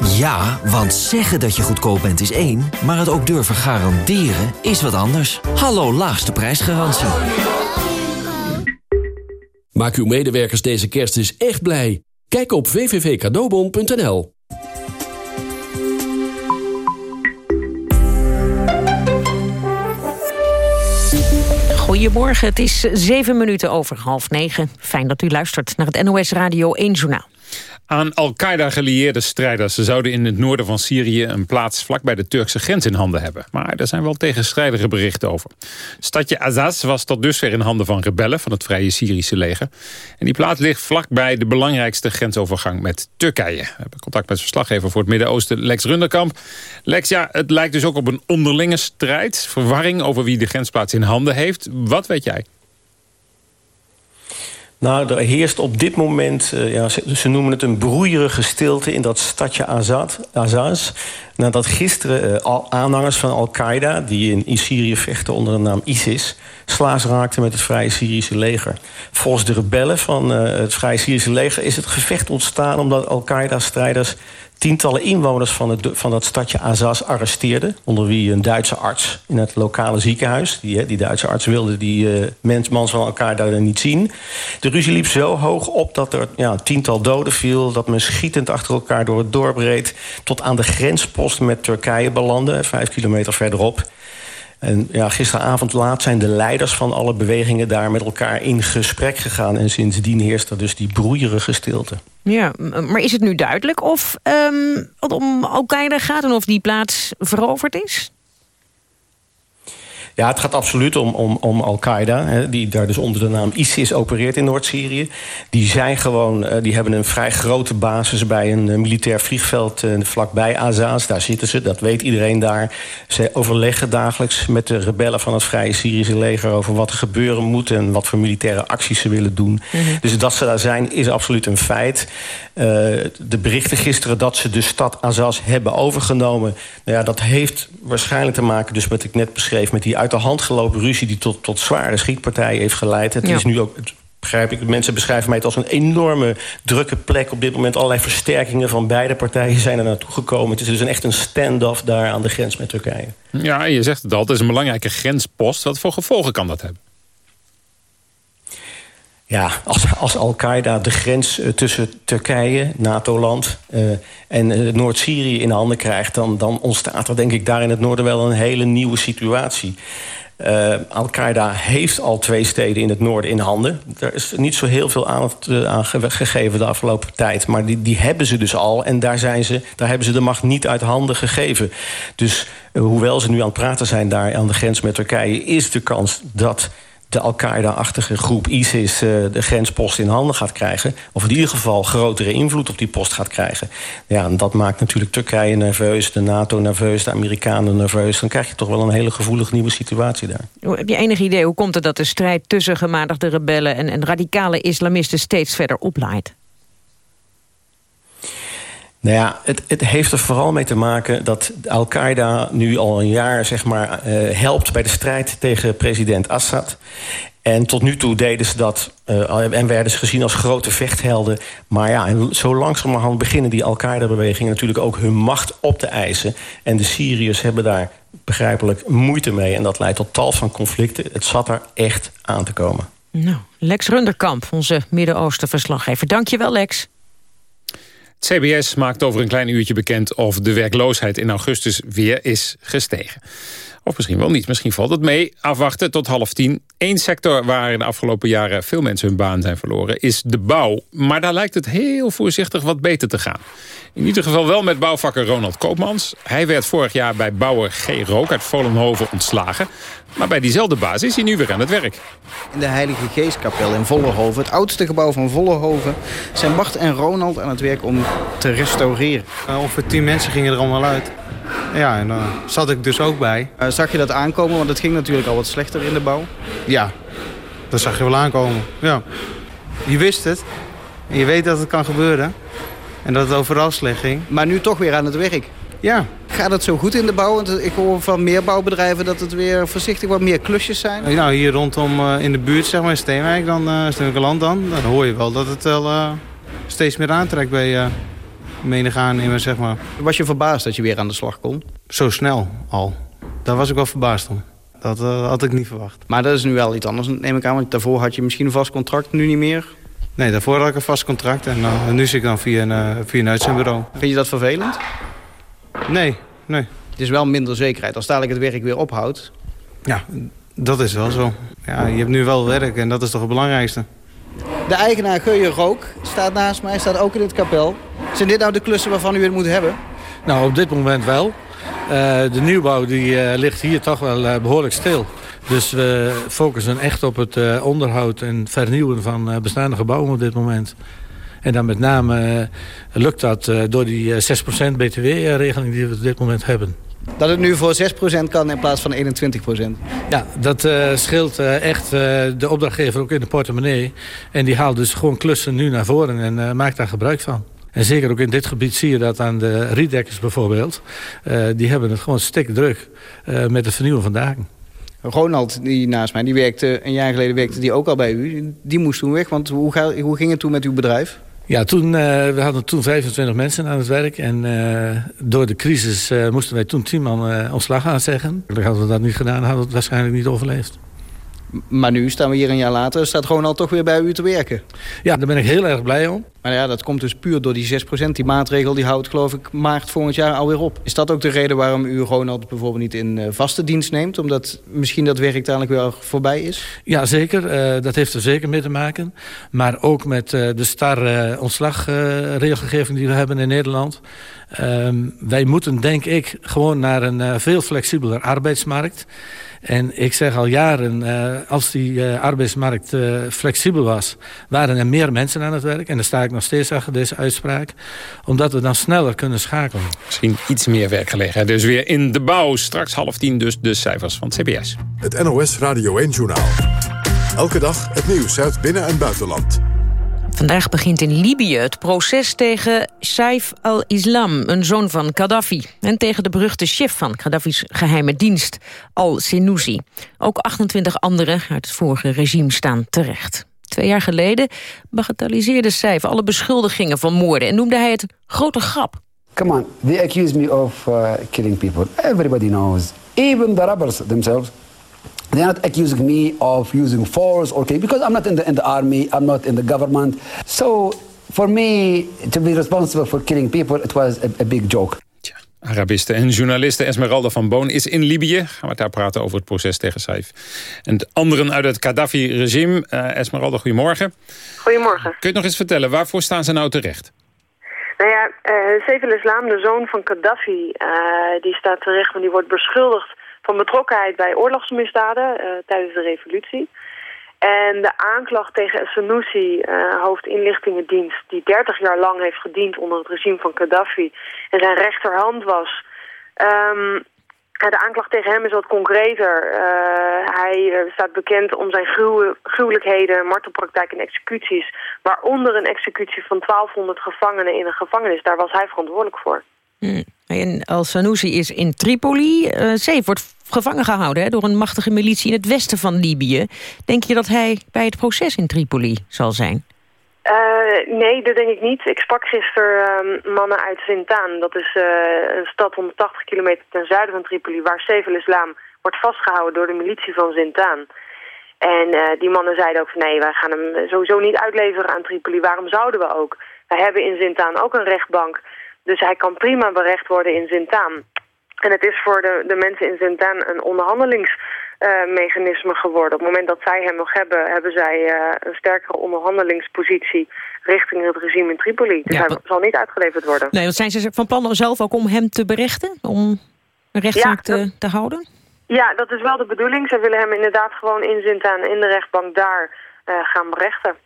S38: Ja, want zeggen dat je goedkoop bent is één, maar het ook durven garanderen is wat anders. Hallo laagste prijsgarantie.
S37: Maak uw medewerkers deze kerst dus echt blij. Kijk op www.cadeaubon.nl
S3: Goedemorgen, het is zeven minuten over half negen. Fijn dat u luistert naar het NOS Radio 1 Journaal.
S2: Aan Al-Qaeda gelieerde strijders zouden in het noorden van Syrië... een plaats vlakbij de Turkse grens in handen hebben. Maar daar zijn wel tegenstrijdige berichten over. Stadje Azaz was tot dusver in handen van rebellen... van het Vrije Syrische leger. En die plaats ligt vlakbij de belangrijkste grensovergang met Turkije. We hebben contact met verslaggever voor het Midden-Oosten, Lex Runderkamp. Lex, ja, het lijkt dus ook op een onderlinge strijd. Verwarring over wie de grensplaats in handen heeft. Wat weet jij?
S39: Nou, er heerst op dit moment, uh, ja, ze, noemen het een broeierige stilte in dat stadje Azad, Azaz. Nadat gisteren al aanhangers van Al-Qaeda, die in Syrië vechten onder de naam ISIS, slaas raakten met het Vrije Syrische leger. Volgens de rebellen van uh, het Vrije Syrische leger is het gevecht ontstaan omdat Al-Qaeda-strijders tientallen inwoners van, het, van dat stadje Azaz arresteerden. Onder wie een Duitse arts in het lokale ziekenhuis. Die, die Duitse arts wilde die uh, mens, van elkaar daar niet zien. De ruzie liep zo hoog op dat er ja, een tiental doden viel. Dat men schietend achter elkaar door het dorp reed. Tot aan de grenspost met Turkije belandde, vijf kilometer verderop. En ja, gisteravond laat zijn de leiders van alle bewegingen daar met elkaar in gesprek gegaan. En sindsdien heerst er dus die broeierige stilte.
S3: Ja, maar is het nu duidelijk of het om Al-Qaeda gaat en of die plaats veroverd is?
S39: Ja, het gaat absoluut om, om, om Al-Qaeda, die daar dus onder de naam ISIS opereert in Noord-Syrië. Die zijn gewoon, uh, die hebben een vrij grote basis bij een uh, militair vliegveld uh, vlakbij Azaz. Daar zitten ze, dat weet iedereen daar. Ze overleggen dagelijks met de rebellen van het Vrije Syrische leger over wat er gebeuren moet en wat voor militaire acties ze willen doen. Mm -hmm. Dus dat ze daar zijn is absoluut een feit. de berichten gisteren dat ze de stad Azaz hebben overgenomen, nou ja, dat heeft waarschijnlijk te maken, dus wat ik net beschreef, met die uit de hand gelopen ruzie... die tot, tot zware schietpartijen heeft geleid. Het ja. is nu ook begrijp ik. Mensen beschrijven mij het als een enorme drukke plek. Op dit moment allerlei versterkingen van beide partijen zijn er naartoe gekomen. Het is dus een echt een stand-off daar aan de grens met Turkije.
S2: Ja, je zegt het al, het is een belangrijke grenspost. Wat voor gevolgen kan dat hebben?
S39: Ja, als, als Al-Qaeda de grens uh, tussen Turkije, NATO-land... Uh, en uh, Noord-Syrië in handen krijgt... Dan, dan ontstaat er denk ik daar in het noorden wel een hele nieuwe situatie. Al-Qaeda heeft al twee steden in het noorden in handen. Er is niet zo heel veel aandacht aan gegeven de afgelopen tijd. Maar die, die hebben ze dus al. En daar, zijn ze, daar hebben ze de macht niet uit handen gegeven. Dus hoewel ze nu aan het praten zijn daar aan de grens met Turkije... is de kans dat de Al-Qaeda-achtige groep ISIS uh, de grenspost in handen gaat krijgen... of in ieder geval grotere invloed op die post gaat krijgen. Ja, en dat maakt natuurlijk Turkije nerveus, de NATO nerveus... de Amerikanen nerveus. Dan krijg je toch wel een hele gevoelige nieuwe situatie daar.
S3: Heb je enig idee hoe komt het dat de strijd tussen gematigde rebellen... en, en radicale islamisten steeds verder oplaait?
S39: Nou ja, het, het, heeft er vooral mee te maken dat Al-Qaeda nu al een jaar zeg maar, uh, helpt bij de strijd tegen president Assad. En tot nu toe deden ze dat uh, en werden ze gezien als grote vechthelden. Maar ja, en zo langzamerhand beginnen die Al-Qaeda-bewegingen natuurlijk ook hun macht op te eisen. En de Syriërs hebben daar begrijpelijk moeite mee. En dat leidt tot tal van conflicten. Het zat er echt aan te komen.
S3: Nou, Lex Runderkamp, onze Midden-Oosten-verslaggever. Dank je wel, Lex.
S2: CBS maakt over een klein uurtje bekend of de werkloosheid in augustus weer is gestegen. Of misschien wel niet, misschien valt het mee. Afwachten tot half tien. Eén sector waar in de afgelopen jaren veel mensen hun baan zijn verloren... is de bouw. Maar daar lijkt het heel voorzichtig wat beter te gaan. In ieder geval wel met bouwvakker Ronald Koopmans. Hij werd vorig jaar bij bouwer G. Rook uit Volenhoven ontslagen. Maar bij diezelfde baas is hij nu weer aan het werk.
S40: In de Heilige Geestkapel in Vollenhoven, het oudste gebouw van Vollenhoven... zijn Bart en Ronald aan het werk om te restaureren.
S41: Uh, ongeveer tien mensen gingen er allemaal uit. Ja, en daar uh, zat ik dus ook bij.
S40: Uh, zag je dat aankomen? Want het ging natuurlijk al wat slechter in de bouw.
S41: Ja, dat zag je wel aankomen. Ja. Je wist het. En je weet dat het kan gebeuren. En dat het overal slecht ging.
S40: Maar nu toch weer aan het werk.
S41: Ja.
S40: Gaat het zo goed in de bouw? Want ik hoor van meer bouwbedrijven dat het weer voorzichtig wat meer klusjes zijn.
S41: Nou, hier rondom uh, in de buurt, zeg maar in Steenwijk, dan, uh, Steenwijkerland dan, dan hoor je wel dat het wel uh, steeds meer aantrekt bij menig aannemer, zeg maar.
S40: Was je verbaasd dat je weer aan de slag kon?
S41: Zo snel al. Daar was ik wel verbaasd om. Dat had ik niet verwacht.
S40: Maar dat is nu wel iets anders, neem ik aan. Want daarvoor had je misschien een vast contract, nu niet meer.
S41: Nee, daarvoor had ik een vast contract en uh, nu zit ik dan via een, uh, via een uitzendbureau.
S40: Vind je dat vervelend?
S41: Nee, nee.
S40: Het is wel minder zekerheid als dadelijk het werk weer ophoudt.
S41: Ja, dat is wel zo. Ja, je hebt nu wel werk en dat is toch het belangrijkste.
S40: De eigenaar Geuje Rook staat naast mij, staat ook in het kapel. Zijn dit nou de klussen waarvan u het moet hebben?
S42: Nou, op dit moment wel. Uh, de nieuwbouw die, uh, ligt hier toch wel uh, behoorlijk stil. Dus we focussen echt op het onderhoud en vernieuwen van bestaande gebouwen op dit moment. En dan met name lukt dat door die 6% btw-regeling die we op dit moment hebben.
S40: Dat het nu voor 6% kan in plaats van 21%?
S42: Ja, dat scheelt echt de opdrachtgever ook in de portemonnee. En die haalt dus gewoon klussen nu naar voren en maakt daar gebruik van. En zeker ook in dit gebied zie je dat aan de rietdekkers bijvoorbeeld. die hebben het gewoon stikdruk met het vernieuwen van daken.
S40: Ronald, die naast mij, die werkte een jaar geleden werkte die ook al bij u. Die moest toen weg, want hoe, ga, hoe ging het toen met uw bedrijf?
S42: Ja, toen, uh, we hadden toen 25 mensen aan het werk. En uh, door de crisis uh, moesten wij toen 10 man ontslag aanzeggen. Hadden we dat niet gedaan, hadden we het waarschijnlijk niet overleefd.
S40: Maar nu staan we hier een jaar later, staat Ronald toch weer bij u te werken.
S42: Ja, daar ben ik heel erg blij om.
S40: Maar ja, dat komt dus puur door die 6%. Die maatregel die houdt geloof ik maart volgend jaar alweer op. Is dat ook de reden waarom u Ronald bijvoorbeeld niet in vaste dienst neemt? Omdat misschien dat werk dadelijk weer voorbij is?
S42: Ja, zeker. Uh, dat heeft er zeker mee te maken. Maar ook met uh, de star uh, ontslagregelgeving die we hebben in Nederland. Um, wij moeten, denk ik, gewoon naar een veel flexibeler arbeidsmarkt. En ik zeg al jaren, uh, als die uh, arbeidsmarkt uh, flexibel was... waren er meer mensen aan het werk. En daar sta ik nog steeds achter deze uitspraak. Omdat we dan sneller kunnen schakelen.
S2: Misschien iets meer werkgelegenheid. Dus weer in de bouw. Straks half tien dus de cijfers van het CBS.
S1: Het NOS Radio 1-journaal. Elke dag het nieuws uit binnen- en buitenland.
S3: Vandaag begint in Libië het proces tegen Saif al-Islam, een zoon van Gaddafi. En tegen de beruchte chef van Gaddafi's geheime dienst, al-Senousi. Ook 28 anderen uit het vorige regime staan terecht. Twee jaar geleden bagatelliseerde Seif alle beschuldigingen van moorden... en noemde hij het grote grap.
S43: Come on, they accuse me of uh, killing people. Everybody knows. Even the robbers themselves. They're not accusing me of using force or killing because I'm not in the in the army. I'm not in the government. So for me to be responsible for killing people, it was a, a big joke.
S2: Arabiste en journaliste Esmeralda van Boon is in Libië. Gaan we daar praten over het proces tegen Saif. En de anderen uit het Gaddafi-regime. Uh, Esmeralda, goedemorgen.
S44: Goedemorgen.
S2: Kun je het nog eens vertellen, waarvoor staan ze nou terecht?
S44: Nou ja, uh, Saif al-Islam, de zoon van Gaddafi, uh, die staat terecht... want die wordt beschuldigd van betrokkenheid bij oorlogsmisdaden tijdens de revolutie. En de aanklacht tegen Sanusi, uh, hoofdinlichtingendienst... die 30 jaar lang heeft gediend onder het regime van Gaddafi... en zijn rechterhand was... Um, de aanklacht tegen hem is wat concreter. Uh, hij staat bekend om zijn gruw gruwelijkheden, martelpraktijk en executies... waaronder een executie van 1200 gevangenen in een gevangenis. Daar was hij verantwoordelijk voor.
S3: Hmm. En Al-Sanusi is in Tripoli. Uh, Saif wordt gevangen gehouden hè, door een machtige militie in het westen van Libië. Denk je dat hij bij het proces in Tripoli zal zijn?
S44: Uh, nee, dat denk ik niet. Ik sprak gisteren uh, mannen uit Zintaan. Dat is uh, een stad 180 kilometer ten zuiden van Tripoli... waar Sevel Islam wordt vastgehouden door de militie van Zintaan. En die mannen zeiden ook van nee, wij gaan hem sowieso niet uitleveren aan Tripoli. Waarom zouden we ook? Wij hebben in Zintaan ook een rechtbank. Dus hij kan prima berecht worden in Zintaan. En het is voor de, de mensen in Zintaan een onderhandelingsmechanisme uh, geworden. Op het moment dat zij hem nog hebben, hebben zij uh, een sterkere onderhandelingspositie richting het regime in Tripoli. Dus ja, hij zal niet uitgeleverd worden.
S3: Nee, want zijn ze van plan zelf ook om hem te berechten? Om een rechtszaak ja, te, te houden?
S44: Ja, dat is wel de bedoeling. Ze willen hem inderdaad gewoon in Zintaan in de rechtbank daar uh, gaan berechten.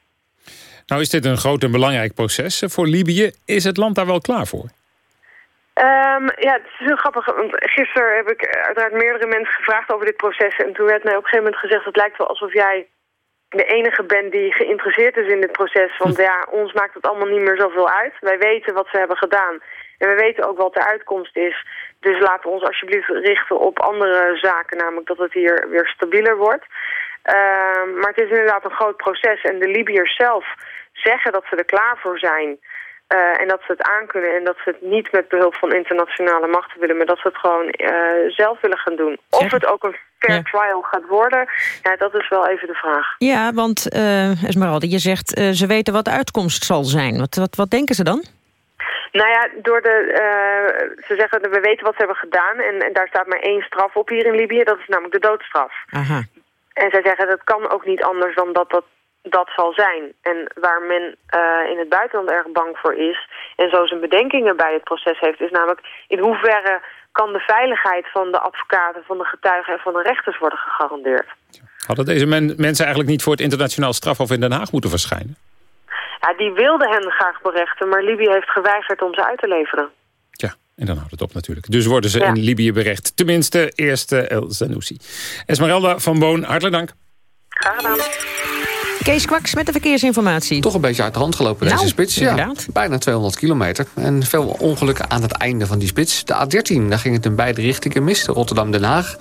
S2: Nou is dit een groot en belangrijk proces voor Libië. Is het land daar wel klaar voor?
S44: Um, ja, het is heel grappig. Want gisteren heb ik uiteraard meerdere mensen gevraagd over dit proces. En toen werd mij op een gegeven moment gezegd... het lijkt wel alsof jij de enige bent die geïnteresseerd is in dit proces. Want ja, ons maakt het allemaal niet meer zoveel uit. Wij weten wat ze hebben gedaan. En we weten ook wat de uitkomst is. Dus laten we ons alsjeblieft richten op andere zaken. Namelijk dat het hier weer stabieler wordt. Um, maar het is inderdaad een groot proces. En de Libiërs zelf zeggen dat ze er klaar voor zijn... Uh, en dat ze het aankunnen en dat ze het niet met behulp van internationale machten willen... maar dat ze het gewoon uh, zelf willen gaan doen. Of het ook een fair ja. trial gaat worden, ja, dat is wel even de vraag.
S3: Ja, want uh, Esmeralda, je zegt ze weten wat de uitkomst zal zijn. Wat, wat, wat denken ze dan?
S44: Nou ja, door de, ze zeggen we weten wat ze hebben gedaan... En, en daar staat maar één straf op hier in Libië, dat is namelijk de doodstraf.
S3: Aha.
S44: En zij zeggen dat kan ook niet anders dan dat dat dat zal zijn. En waar men uh, in het buitenland erg bang voor is... en zo zijn bedenkingen bij het proces heeft... is namelijk in hoeverre kan de veiligheid van de advocaten... van de getuigen en van de rechters worden gegarandeerd.
S2: Hadden deze men mensen eigenlijk niet voor het internationaal strafhof in Den Haag moeten verschijnen?
S44: Ja, die wilden hen graag berechten... maar Libië heeft geweigerd om ze uit te leveren.
S2: En dan houdt het op natuurlijk. Dus worden ze ja. in Libië berecht. Tenminste, eerste El Zanussi. Esmeralda van Boon, hartelijk dank.
S44: Graag gedaan.
S3: Kees Kwaks met de verkeersinformatie.
S8: Toch een beetje uit de hand gelopen
S3: nou,
S8: deze spits. Ja,
S3: inderdaad.
S8: bijna 200 kilometer. En veel ongelukken aan het einde van die spits. De A13, daar ging het in beide richtingen mis. Rotterdam-Den Haag.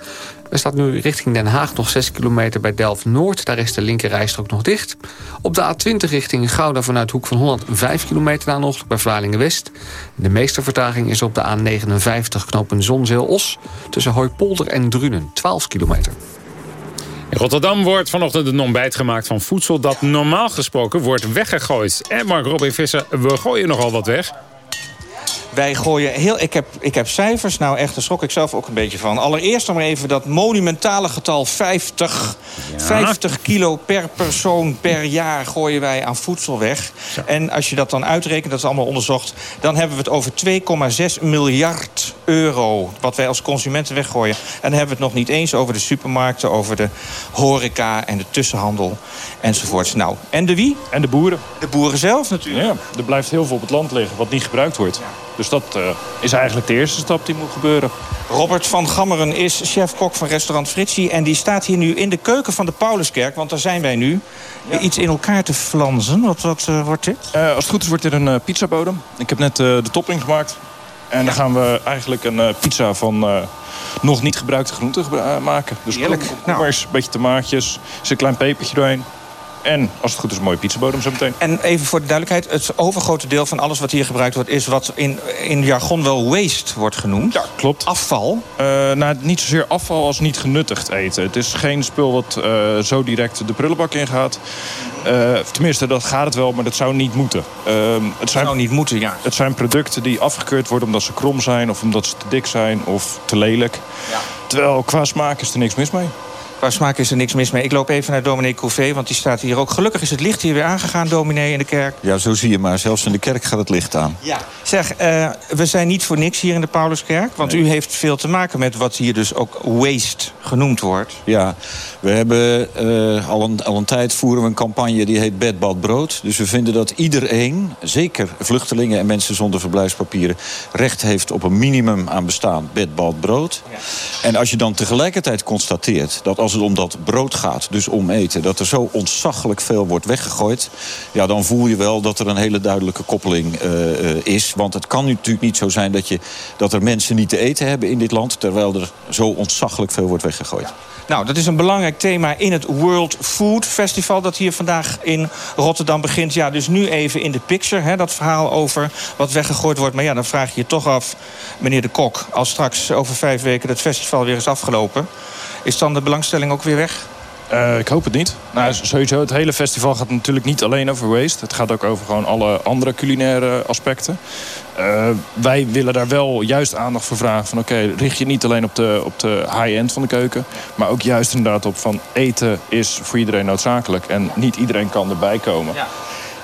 S8: Er staat nu richting Den Haag nog 6 kilometer bij Delft-Noord. Daar is de linkerrijstrook nog dicht. Op de A20 richting Gouda vanuit Hoek van Holland 5 kilometer na ongeluk bij Vlaardingen-West. De meeste vertraging is op de A59 knopen Zonzeel-Os... tussen Hooipolder en Drunen, 12 kilometer.
S2: In Rotterdam wordt vanochtend een ontbijt gemaakt van voedsel... dat normaal gesproken wordt weggegooid. En Mark Robin Visser, we gooien nogal wat weg.
S21: Wij gooien heel... Ik heb, ik heb cijfers, nou echt, daar schrok ik zelf ook een beetje van. Allereerst nog maar even dat monumentale getal 50. Ja. 50 kilo per persoon per jaar gooien wij aan voedsel weg. Zo. En als je dat dan uitrekent, dat is allemaal onderzocht... dan hebben we het over 2,6 miljard euro... wat wij als consumenten weggooien. En dan hebben we het nog niet eens over de supermarkten... over de horeca en de tussenhandel enzovoorts. Nou, en de wie?
S27: En de boeren.
S21: De boeren zelf natuurlijk.
S27: Ja, er blijft heel veel op het land liggen wat niet gebruikt wordt. Dus dat uh, is eigenlijk de eerste stap die moet gebeuren.
S21: Robert van Gammeren is chef-kok van restaurant Fritsie... en die staat hier nu in de keuken van de Pauluskerk... want daar zijn wij nu, ja. iets in elkaar te flanzen. Wat, wat uh, wordt dit?
S27: Uh, als het goed is wordt dit een pizzabodem. Ik heb net de topping gemaakt. En dan gaan we eigenlijk een pizza van nog niet gebruikte groenten maken. Dus
S21: Heerlijk.
S27: nou. een beetje tomaatjes, er een klein pepertje doorheen. En als het goed is, een mooie pizzabodem zo meteen.
S21: En even voor de duidelijkheid, het overgrote deel van alles wat hier gebruikt wordt... is wat in, in jargon wel waste wordt genoemd.
S27: Ja, klopt.
S21: Afval.
S27: Uh, nou, niet zozeer afval als niet genuttigd eten. Het is geen spul wat uh, zo direct de prullenbak ingaat. Uh, tenminste, dat gaat het wel, maar dat zou niet moeten.
S21: Uh, het zijn, zou niet moeten, ja.
S27: Het zijn producten die afgekeurd worden omdat ze krom zijn... of omdat ze te dik zijn of te lelijk. Ja. Terwijl qua smaak is er niks mis mee.
S21: Qua smaak is er niks mis mee. Ik loop even naar dominee Couvé, want die staat hier ook. Gelukkig is het licht hier weer aangegaan, dominee, in de kerk.
S45: Ja, zo zie je maar. Zelfs in de kerk gaat het licht aan.
S21: Ja. Zeg, uh, we zijn niet voor niks hier in de Pauluskerk. Want u heeft veel te maken met wat hier dus ook waste genoemd wordt.
S45: Ja, we hebben uh, al, een, al een tijd voeren we een campagne die heet Bed, Bad, Brood. Dus we vinden dat iedereen, zeker vluchtelingen en mensen zonder verblijfspapieren... recht heeft op een minimum aan bestaan, bed, bad, brood. Ja. En als je dan tegelijkertijd constateert dat als het om dat brood gaat, dus om eten... dat er zo ontzaglijk veel wordt weggegooid... ja, dan voel je wel dat er een hele duidelijke koppeling uh, is. Want het kan natuurlijk niet zo zijn dat, je, dat er mensen niet te eten hebben in dit land... terwijl er zo ontzaglijk veel wordt weggegooid.
S21: Nou, dat is een belangrijk thema in het World Food Festival... dat hier vandaag in Rotterdam begint. Ja, dus nu even in de picture, hè, dat verhaal over wat weggegooid wordt. Maar ja, dan vraag je je toch af, meneer de Kok... als straks over vijf weken het festival weer is afgelopen... is dan de belangstelling ook weer weg?
S27: Uh, ik hoop het niet. Nou, sowieso, het hele festival gaat natuurlijk niet alleen over waste. Het gaat ook over gewoon alle andere culinaire aspecten. Uh, wij willen daar wel juist aandacht voor vragen. Van oké, okay, richt je niet alleen op de, op de high-end van de keuken. Maar ook juist inderdaad op van eten is voor iedereen noodzakelijk. En niet iedereen kan erbij komen. Ja.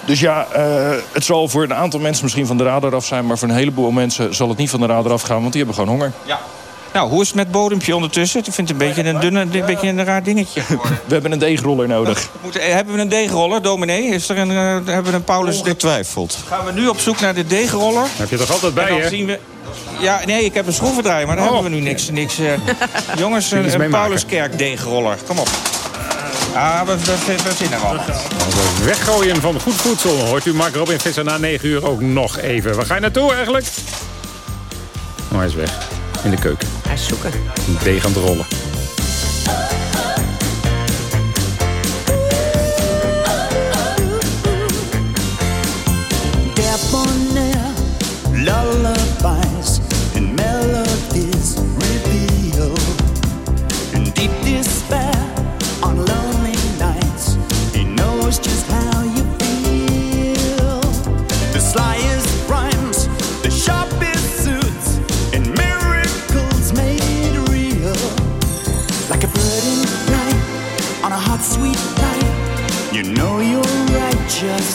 S27: Dus ja, uh, het zal voor een aantal mensen misschien van de radar af zijn... maar voor een heleboel mensen zal het niet van de radar af gaan... want die hebben gewoon honger.
S21: Ja. Nou, hoe is het met bodempje ondertussen? Ik vind het een beetje een, dunne, een, beetje een raar dingetje.
S27: We hebben een deegroller nodig.
S21: Moet, hebben we een deegroller, dominee? Is er een, uh, hebben we een Paulus...
S45: Ongetwijfeld.
S21: Gaan we nu op zoek naar de deegroller?
S2: Heb je toch altijd bij, hè?
S21: zien we... Ja, nee, ik heb een schroevendraaier, maar daar oh. hebben we nu niks. niks uh... Jongens, een, een Pauluskerk deegroller. Kom op. Ah, we, we, we vinden wel
S2: Het weggooien van goed voedsel hoort u Mark Robin Visser na 9 uur ook nog even. Waar ga je naartoe eigenlijk? Oh, hij is weg. In de keuken.
S3: Hij zoeken.
S2: Deeg aan het rollen.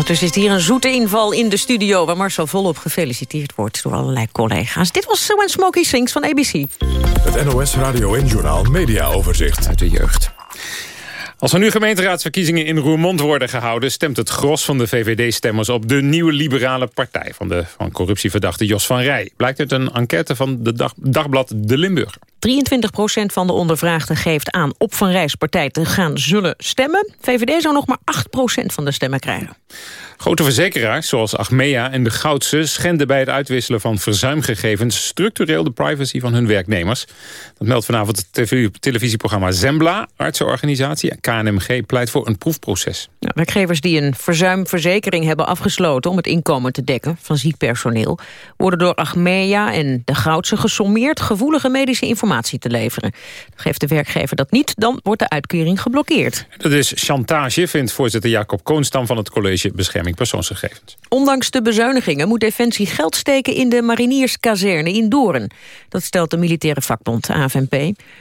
S3: Ondertussen is hier een zoete inval in de studio... waar Marcel volop gefeliciteerd wordt door allerlei collega's. Dit was When Smokey Sings van ABC.
S1: Het NOS Radio en Journaal Media Overzicht.
S2: Uit de jeugd. Als er nu gemeenteraadsverkiezingen in Roermond worden gehouden... stemt het gros van de VVD-stemmers op de nieuwe liberale partij... van de van corruptieverdachte Jos van Rij. Blijkt uit een enquête van de dag, dagblad De Limburger.
S3: 23% van de ondervraagden geeft aan op Van Rijs partij te gaan zullen stemmen. VVD zou nog maar 8% van de stemmen krijgen.
S2: Grote verzekeraars zoals Achmea en de Goudse... schenden bij het uitwisselen van verzuimgegevens... structureel de privacy van hun werknemers. Dat meldt vanavond het tv televisieprogramma Zembla, artsenorganisatie. En KNMG pleit voor een proefproces.
S3: Ja, werkgevers die een verzuimverzekering hebben afgesloten... om het inkomen te dekken van ziek personeel... worden door Achmea en de Goudse gesommeerd... gevoelige medische informatie te leveren. Geeft de werkgever dat niet, dan wordt de uitkering geblokkeerd.
S2: Dat is chantage, vindt voorzitter Jacob Koonstam... van het College Bescherming Persoonsgegevens.
S3: Ondanks de bezuinigingen moet Defensie geld steken in de marinierskazerne in Doorn. Dat stelt de militaire vakbond AFNP.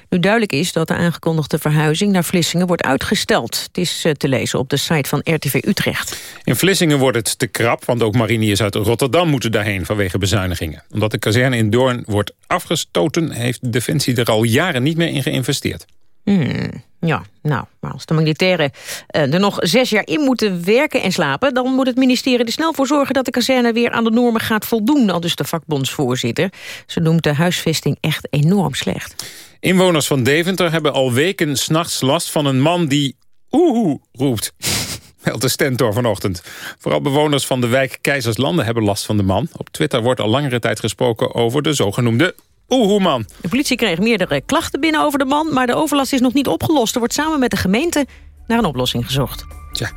S3: Nu duidelijk is dat de aangekondigde verhuizing naar Vlissingen wordt uitgesteld. Het is eh, te lezen op de site van RTV Utrecht.
S2: In Vlissingen wordt het te krap, want ook mariniers uit Rotterdam moeten daarheen vanwege bezuinigingen. Omdat de kazerne in Doorn wordt afgestoten, heeft Defensie er al jaren niet meer in geïnvesteerd.
S3: Hmm, ja, nou, maar als de militairen uh, er nog zes jaar in moeten werken en slapen... dan moet het ministerie er snel voor zorgen dat de kazerne weer aan de normen gaat voldoen. Al dus de vakbondsvoorzitter. Ze noemt de huisvesting echt enorm slecht.
S2: Inwoners van Deventer hebben al weken s'nachts last van een man die oehoe roept. Meldt de Stentor vanochtend. Vooral bewoners van de wijk Keizerslanden hebben last van de man. Op Twitter wordt al langere tijd gesproken over de zogenoemde Oehoeman.
S3: De politie kreeg meerdere klachten binnen over de man... maar de overlast is nog niet opgelost. Er wordt samen met de gemeente naar een oplossing gezocht.
S2: Tja.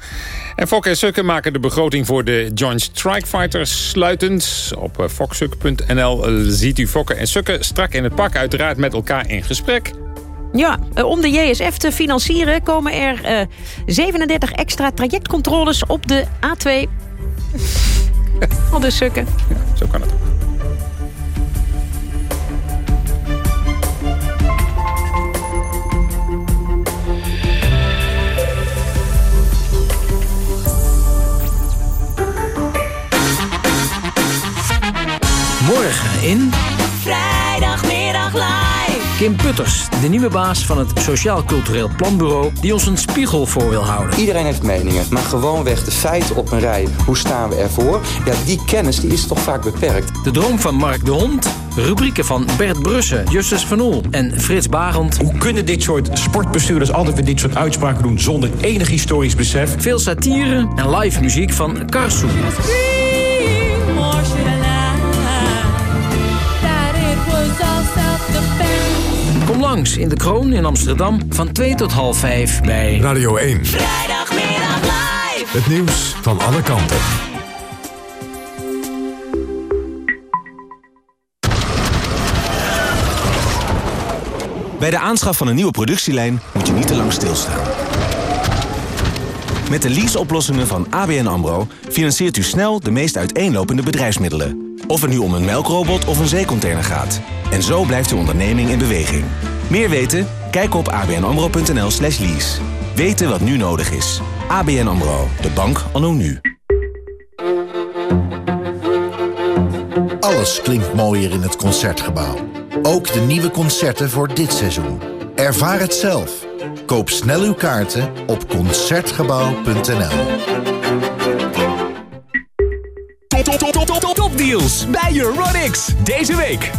S2: En Fokker en Sukken maken de begroting voor de Joint Strike Fighters sluitend. Op eh, foksuk.nl eh, ziet u Fokker en Sukken strak in het pak uiteraard met elkaar in gesprek.
S3: Ja, eh, om de JSF te financieren komen er uh, 37 extra trajectcontroles op de A2. Al de Sukken.
S2: Ja, zo kan het ook.
S46: Morgen in...
S47: Vrijdagmiddag live.
S46: Kim Putters, de nieuwe baas van het Sociaal Cultureel Planbureau... die ons een spiegel voor wil houden.
S48: Iedereen heeft meningen, maar gewoonweg de feiten op een rij. Hoe staan we ervoor? Ja, die kennis die is toch vaak beperkt.
S46: De droom van Mark de Hond, rubrieken van Bert Brussen, Justus van Oel en Frits Barend.
S49: Hoe kunnen dit soort sportbestuurders altijd weer dit soort uitspraken doen... zonder enig historisch besef?
S46: Veel satire en live muziek van Karsu. Langs in de Kroon in Amsterdam van 2 tot half 5 bij
S1: Radio 1.
S47: Vrijdagmiddag live.
S1: Het nieuws van alle kanten.
S50: Bij de aanschaf van een nieuwe productielijn moet je niet te lang stilstaan. Met de leaseoplossingen van ABN AMRO financiert u snel de meest uiteenlopende bedrijfsmiddelen. Of het nu om een melkrobot of een zeecontainer gaat. En zo blijft uw onderneming in beweging. Meer weten? Kijk op abnamro.nl slash lease. Weten wat nu nodig is. ABN AMRO, de bank anno nu.
S51: Alles klinkt mooier in het Concertgebouw. Ook de nieuwe concerten voor dit seizoen. Ervaar het zelf. Koop snel uw kaarten op Concertgebouw.nl.
S52: Bij Euronics. Deze week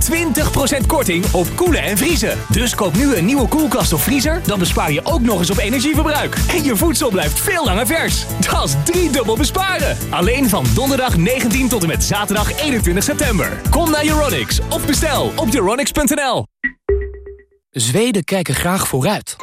S52: 20% korting op koelen en vriezen. Dus koop nu een nieuwe koelkast of vriezer, dan bespaar je ook nog eens op energieverbruik. En je voedsel blijft veel langer vers. Dat is driedubbel besparen. Alleen van donderdag 19 tot en met zaterdag 21 september. Kom naar Euronics of bestel op euronics.nl.
S10: Zweden kijken graag vooruit.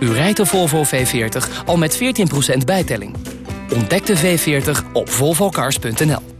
S10: U rijdt de Volvo V40 al met 14% bijtelling. Ontdek de V40 op volvocars.nl.